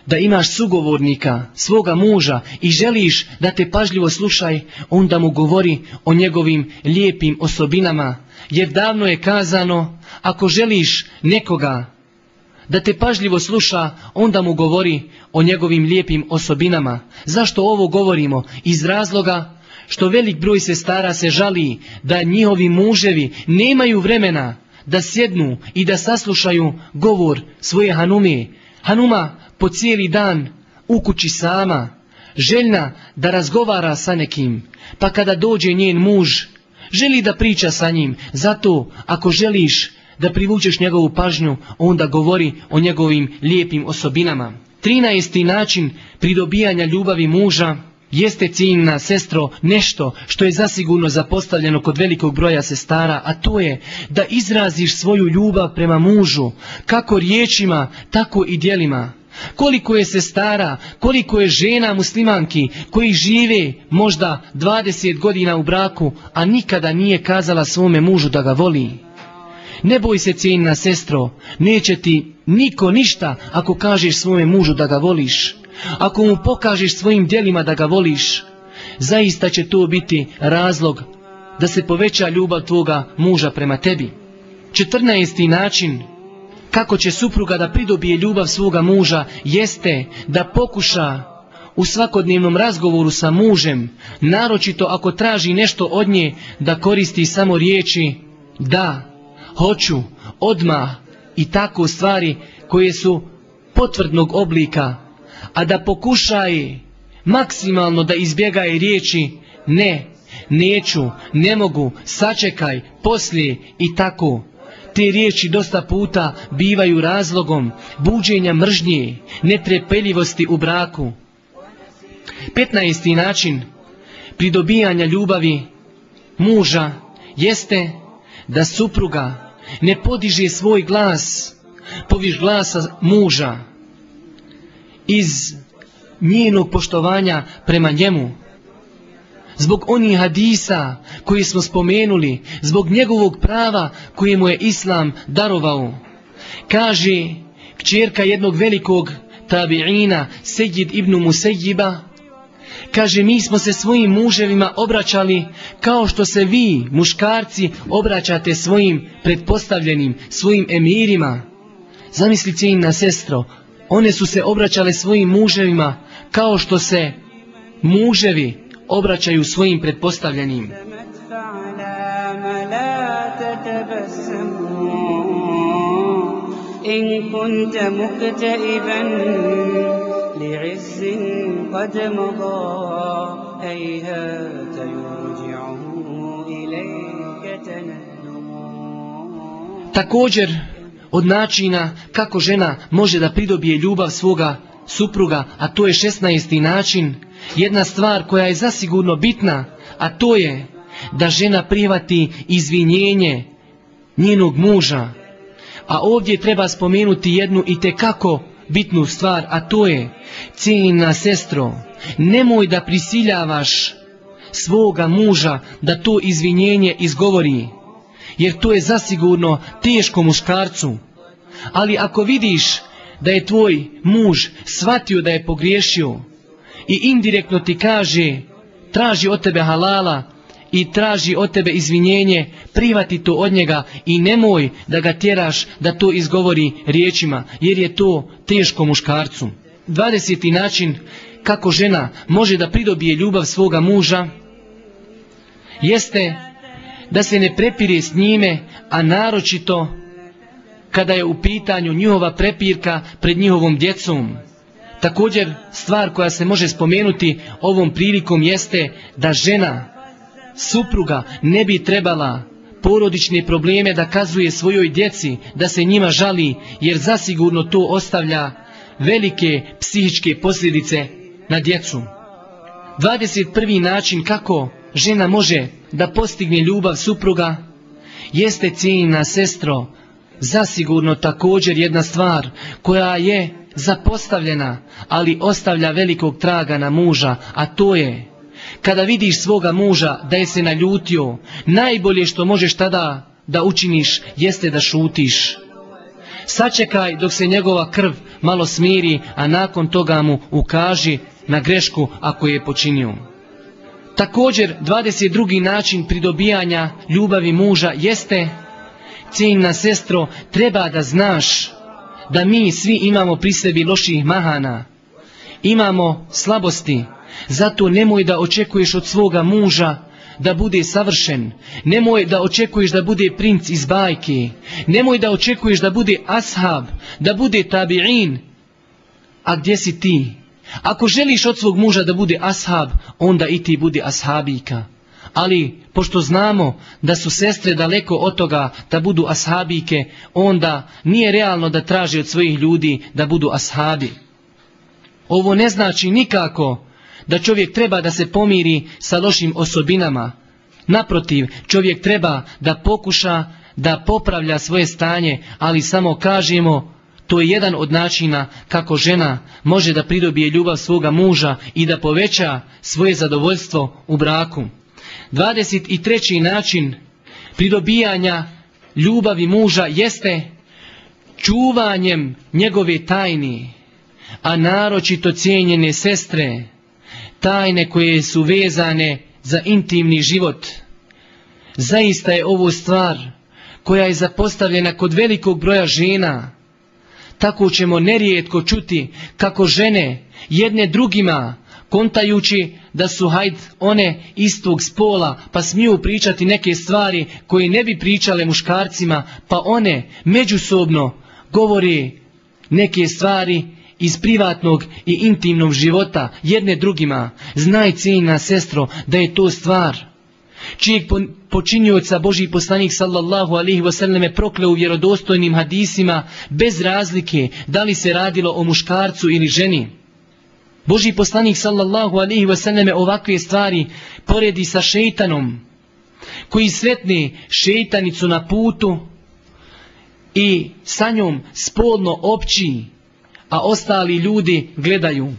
da imaš sugovornika, svoga muža i želiš da te pažljivo slušaj, onda mu govori o njegovim lijepim osobinama, jer davno je kazano, ako želiš nekoga da te pažljivo sluša, onda mu govori o njegovim lijepim osobinama. Zašto ovo govorimo? Iz razloga što velik broj sestara se žali da njihovi muževi nemaju vremena da sjednu i da saslušaju govor svoje Hanume. Hanuma po cijeli dan u kući sama, željna da razgovara sa nekim, pa kada dođe njen muž, želi da priča sa njim, zato ako želiš da privučeš njegovu pažnju, onda govori o njegovim lijepim osobinama. Trinaesti način pridobijanja ljubavi muža jeste ciljna sestro nešto što je zasigurno zapostavljeno kod velikog broja sestara, a to je da izraziš svoju ljubav prema mužu, kako riječima, tako i djelima. Koliko je sestara, koliko je žena muslimanki koji žive možda 20 godina u braku, a nikada nije kazala svome mužu da ga voli. Ne boj se cijenina sestro, neće ti niko ništa ako kažeš svome mužu da ga voliš. Ako mu pokažeš svojim djelima da ga voliš, zaista će to biti razlog da se poveća ljubav tvoga muža prema tebi. Četrnaesti način kako će supruga da pridobije ljubav svoga muža jeste da pokuša u svakodnevnom razgovoru sa mužem, naročito ako traži nešto od nje, da koristi samo riječi da, hoću, odmah i tako stvari koje su potvrdnog oblika, a da pokušaj maksimalno da izbjegaje riječi ne, neću, ne mogu, sačekaj, poslije i tako. Te riječi dosta puta bivaju razlogom buđenja mržnje, netrepeljivosti u braku. 15. način pridobijanja ljubavi muža jeste da supruga ne podiže svoj glas poviš glasa muža iz njenog poštovanja prema njemu zbog onih hadisa koji smo spomenuli, zbog njegovog prava koje mu je Islam darovao. Kaže kćerka jednog velikog tabi'ina, Sejid ibn Musejiba, kaže mi smo se svojim muževima obraćali kao što se vi, muškarci, obraćate svojim predpostavljenim, svojim emirima. Zamisli cijenina sestro, one su se obraćale svojim muževima kao što se muževi obraćaju svojim pretpostavljenim. إن كنت مكتئبا لعز قد مضى هيهات يرجعه إليك تندم Također, od načina kako žena može da pridobije ljubav svoga supruga, a to je 16. način, jedna stvar koja je zasigurno bitna, a to je da žena prihvati izvinjenje njenog muža. A ovdje treba spomenuti jednu i tekako bitnu stvar, a to je, cijenina sestro, nemoj da prisiljavaš svoga muža da to izvinjenje izgovori, jer to je zasigurno teško muškarcu. Ali ako vidiš da je tvoj muž shvatio da je pogriješio i indirektno ti kaže, traži od tebe halala i traži od tebe izvinjenje, privati to od njega i nemoj da ga tjeraš da to izgovori riječima, jer je to teško muškarcu. 20. način kako žena može da pridobije ljubav svoga muža, jeste da se ne prepire s njime, a naročito kada je u pitanju njihova prepirka pred njihovom djecom. Također, stvar koja se može spomenuti ovom prilikom jeste da žena, supruga, ne bi trebala porodične probleme da kazuje svojoj djeci, da se njima žali, jer zasigurno to ostavlja velike psihičke posljedice na djecu. 21. način kako žena može da postigne ljubav supruga jeste cijenina sestro, zasigurno također jedna stvar koja je zapostavljena, ali ostavlja velikog traga na muža, a to je kada vidiš svoga muža da je se naljutio, najbolje što možeš tada da učiniš jeste da šutiš. Sačekaj dok se njegova krv malo smiri, a nakon toga mu ukaži na grešku ako je počinio. Također, 22. način pridobijanja ljubavi muža jeste, cijenina sestro, treba da znaš da mi svi imamo pri sebi loših mahana, imamo slabosti, zato nemoj da očekuješ od svoga muža da bude savršen, nemoj da očekuješ da bude princ iz bajke, nemoj da očekuješ da bude ashab, da bude tabi'in, a gdje si ti? Ako želiš od svog muža da bude ashab, onda i ti bude ashabika. Ali, pošto znamo da su sestre daleko od toga da budu ashabike, onda nije realno da traži od svojih ljudi da budu ashabi. Ovo ne znači nikako da čovjek treba da se pomiri sa lošim osobinama. Naprotiv, čovjek treba da pokuša da popravlja svoje stanje, ali samo kažemo to je jedan od načina kako žena može da pridobije ljubav svoga muža i da poveća svoje zadovoljstvo u braku. 23. način pridobijanja ljubavi muža jeste čuvanjem njegove tajni, a naročito cijenjene sestre, tajne koje su vezane za intimni život. Zaista je ovo stvar koja je zapostavljena kod velikog broja žena. Tako ćemo nerijetko čuti kako žene jedne drugima kontajući da su hajd one istog spola pa smiju pričati neke stvari koje ne bi pričale muškarcima pa one međusobno govori neke stvari iz privatnog i intimnog života jedne drugima. Znaj cijena sestro da je to stvar čijeg počinjuca Boži poslanik sallallahu alihi wasallame prokle u vjerodostojnim hadisima bez razlike da li se radilo o muškarcu ili ženi. Boži poslanik sallallahu alihi wasallame ovakve stvari poredi sa šeitanom koji sretne šeitanicu na putu i sa njom spolno opći a ostali ljudi gledaju.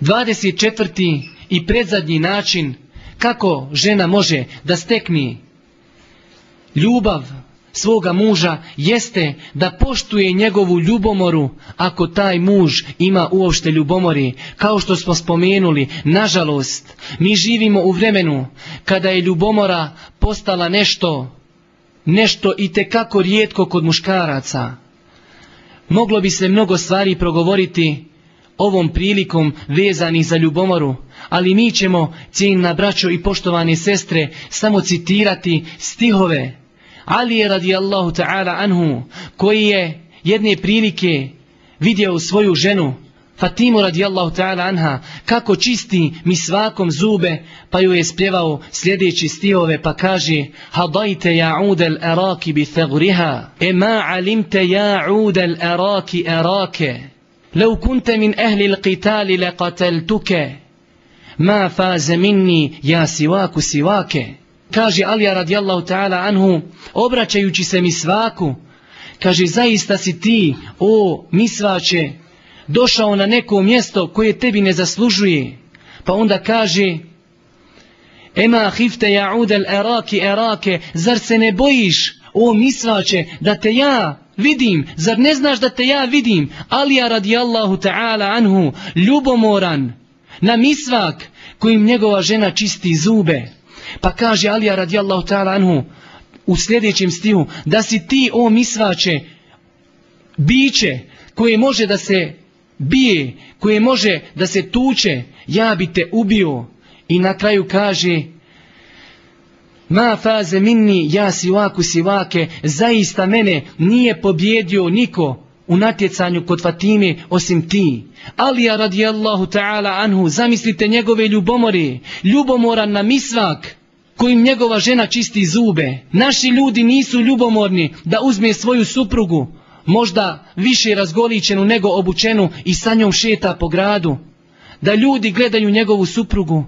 24. i predzadnji način kako žena može da stekni ljubav svoga muža jeste da poštuje njegovu ljubomoru ako taj muž ima uopšte ljubomori. Kao što smo spomenuli, nažalost, mi živimo u vremenu kada je ljubomora postala nešto, nešto i tekako rijetko kod muškaraca. Moglo bi se mnogo stvari progovoriti ovom prilikom vezanih za ljubomoru, ali mi ćemo, cijenina braćo i poštovane sestre, samo citirati stihove. Ali je radijallahu ta'ala anhu, koji je jedne prilike vidio svoju ženu, Fatimu radijallahu ta'ala anha, kako čisti mi svakom zube, pa ju je spjevao sljedeći stihove, pa kaže Hadajte ja udel eraki bi thagriha, e ma alimte ja udel eraki erake, لو كنت من أهل القتال لقتلتك ما فاز مني يا سواك سواك kaže Alija radijallahu ta'ala anhu obraćajući se mi svaku kaže zaista si ti o misvače došao na neko mjesto koje tebi ne zaslužuje. Pa onda kaže, Ema hifte ja'udel eraki erake, zar se ne bojiš, o misvače, da te ja vidim, zar ne znaš da te ja vidim? Alija radijallahu ta'ala anhu, ljubomoran, na misvak kojim njegova žena čisti zube. Pa kaže Alija radijallahu ta'ala anhu, u sljedećem stihu, da si ti, o misvače, biće koje može da se bije, koje može da se tuče, ja bi te ubio. I na kraju kaže, ma faze minni, ja si ovako si vake, zaista mene nije pobjedio niko u natjecanju kod Fatime osim ti. Alija radijallahu ta'ala anhu, zamislite njegove ljubomore, ljubomoran na misvak, kojim njegova žena čisti zube. Naši ljudi nisu ljubomorni da uzme svoju suprugu, možda više razgoličenu nego obučenu i sa njom šeta po gradu, da ljudi gledaju njegovu suprugu.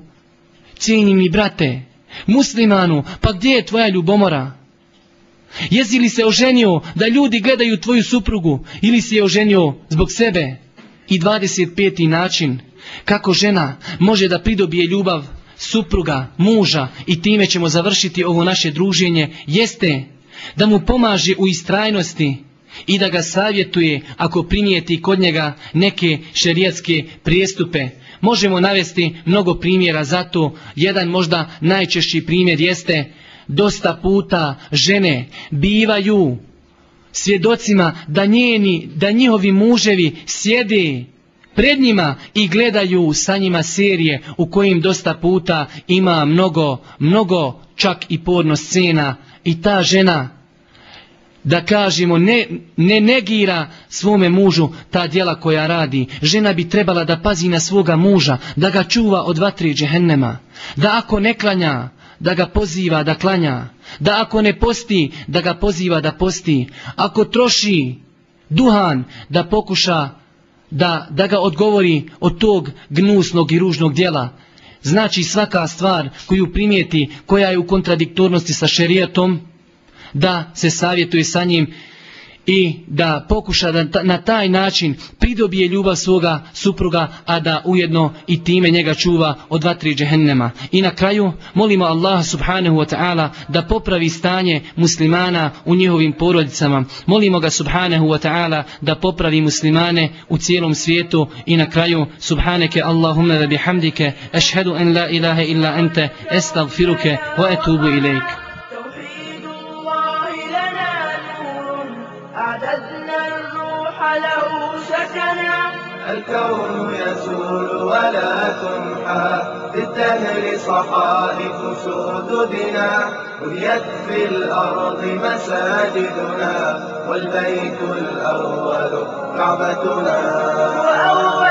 Cijeni mi brate, muslimanu, pa gdje je tvoja ljubomora? Jesi li se oženio da ljudi gledaju tvoju suprugu ili si je oženio zbog sebe? I 25. način kako žena može da pridobije ljubav supruga, muža i time ćemo završiti ovo naše druženje jeste da mu pomaže u istrajnosti i da ga savjetuje ako primijeti kod njega neke šerijatske prijestupe. Možemo navesti mnogo primjera za to. Jedan možda najčešći primjer jeste dosta puta žene bivaju svjedocima da njeni, da njihovi muževi sjede pred njima i gledaju sa njima serije u kojim dosta puta ima mnogo, mnogo čak i porno scena i ta žena da kažemo ne, ne negira svome mužu ta djela koja radi. Žena bi trebala da pazi na svoga muža, da ga čuva od vatri džehennema. Da ako ne klanja, da ga poziva da klanja. Da ako ne posti, da ga poziva da posti. Ako troši duhan, da pokuša da, da ga odgovori od tog gnusnog i ružnog djela. Znači svaka stvar koju primijeti, koja je u kontradiktornosti sa šerijatom, da se savjetuje sa njim i da pokuša da na taj način pridobije ljubav svoga supruga, a da ujedno i time njega čuva od vatri džehennema. I na kraju molimo Allah subhanahu wa ta'ala da popravi stanje muslimana u njihovim porodicama. Molimo ga subhanahu wa ta'ala da popravi muslimane u cijelom svijetu i na kraju subhaneke Allahumma wa bihamdike ashhadu an la ilaha illa ente estagfiruke wa etubu ilaik. أعددنا الروح له سكنا. الكون يزول ولا تمحى. بالدهر صحائف سددنا. بنيت في الأرض مساجدنا. والبيت الأول كعبتنا وأول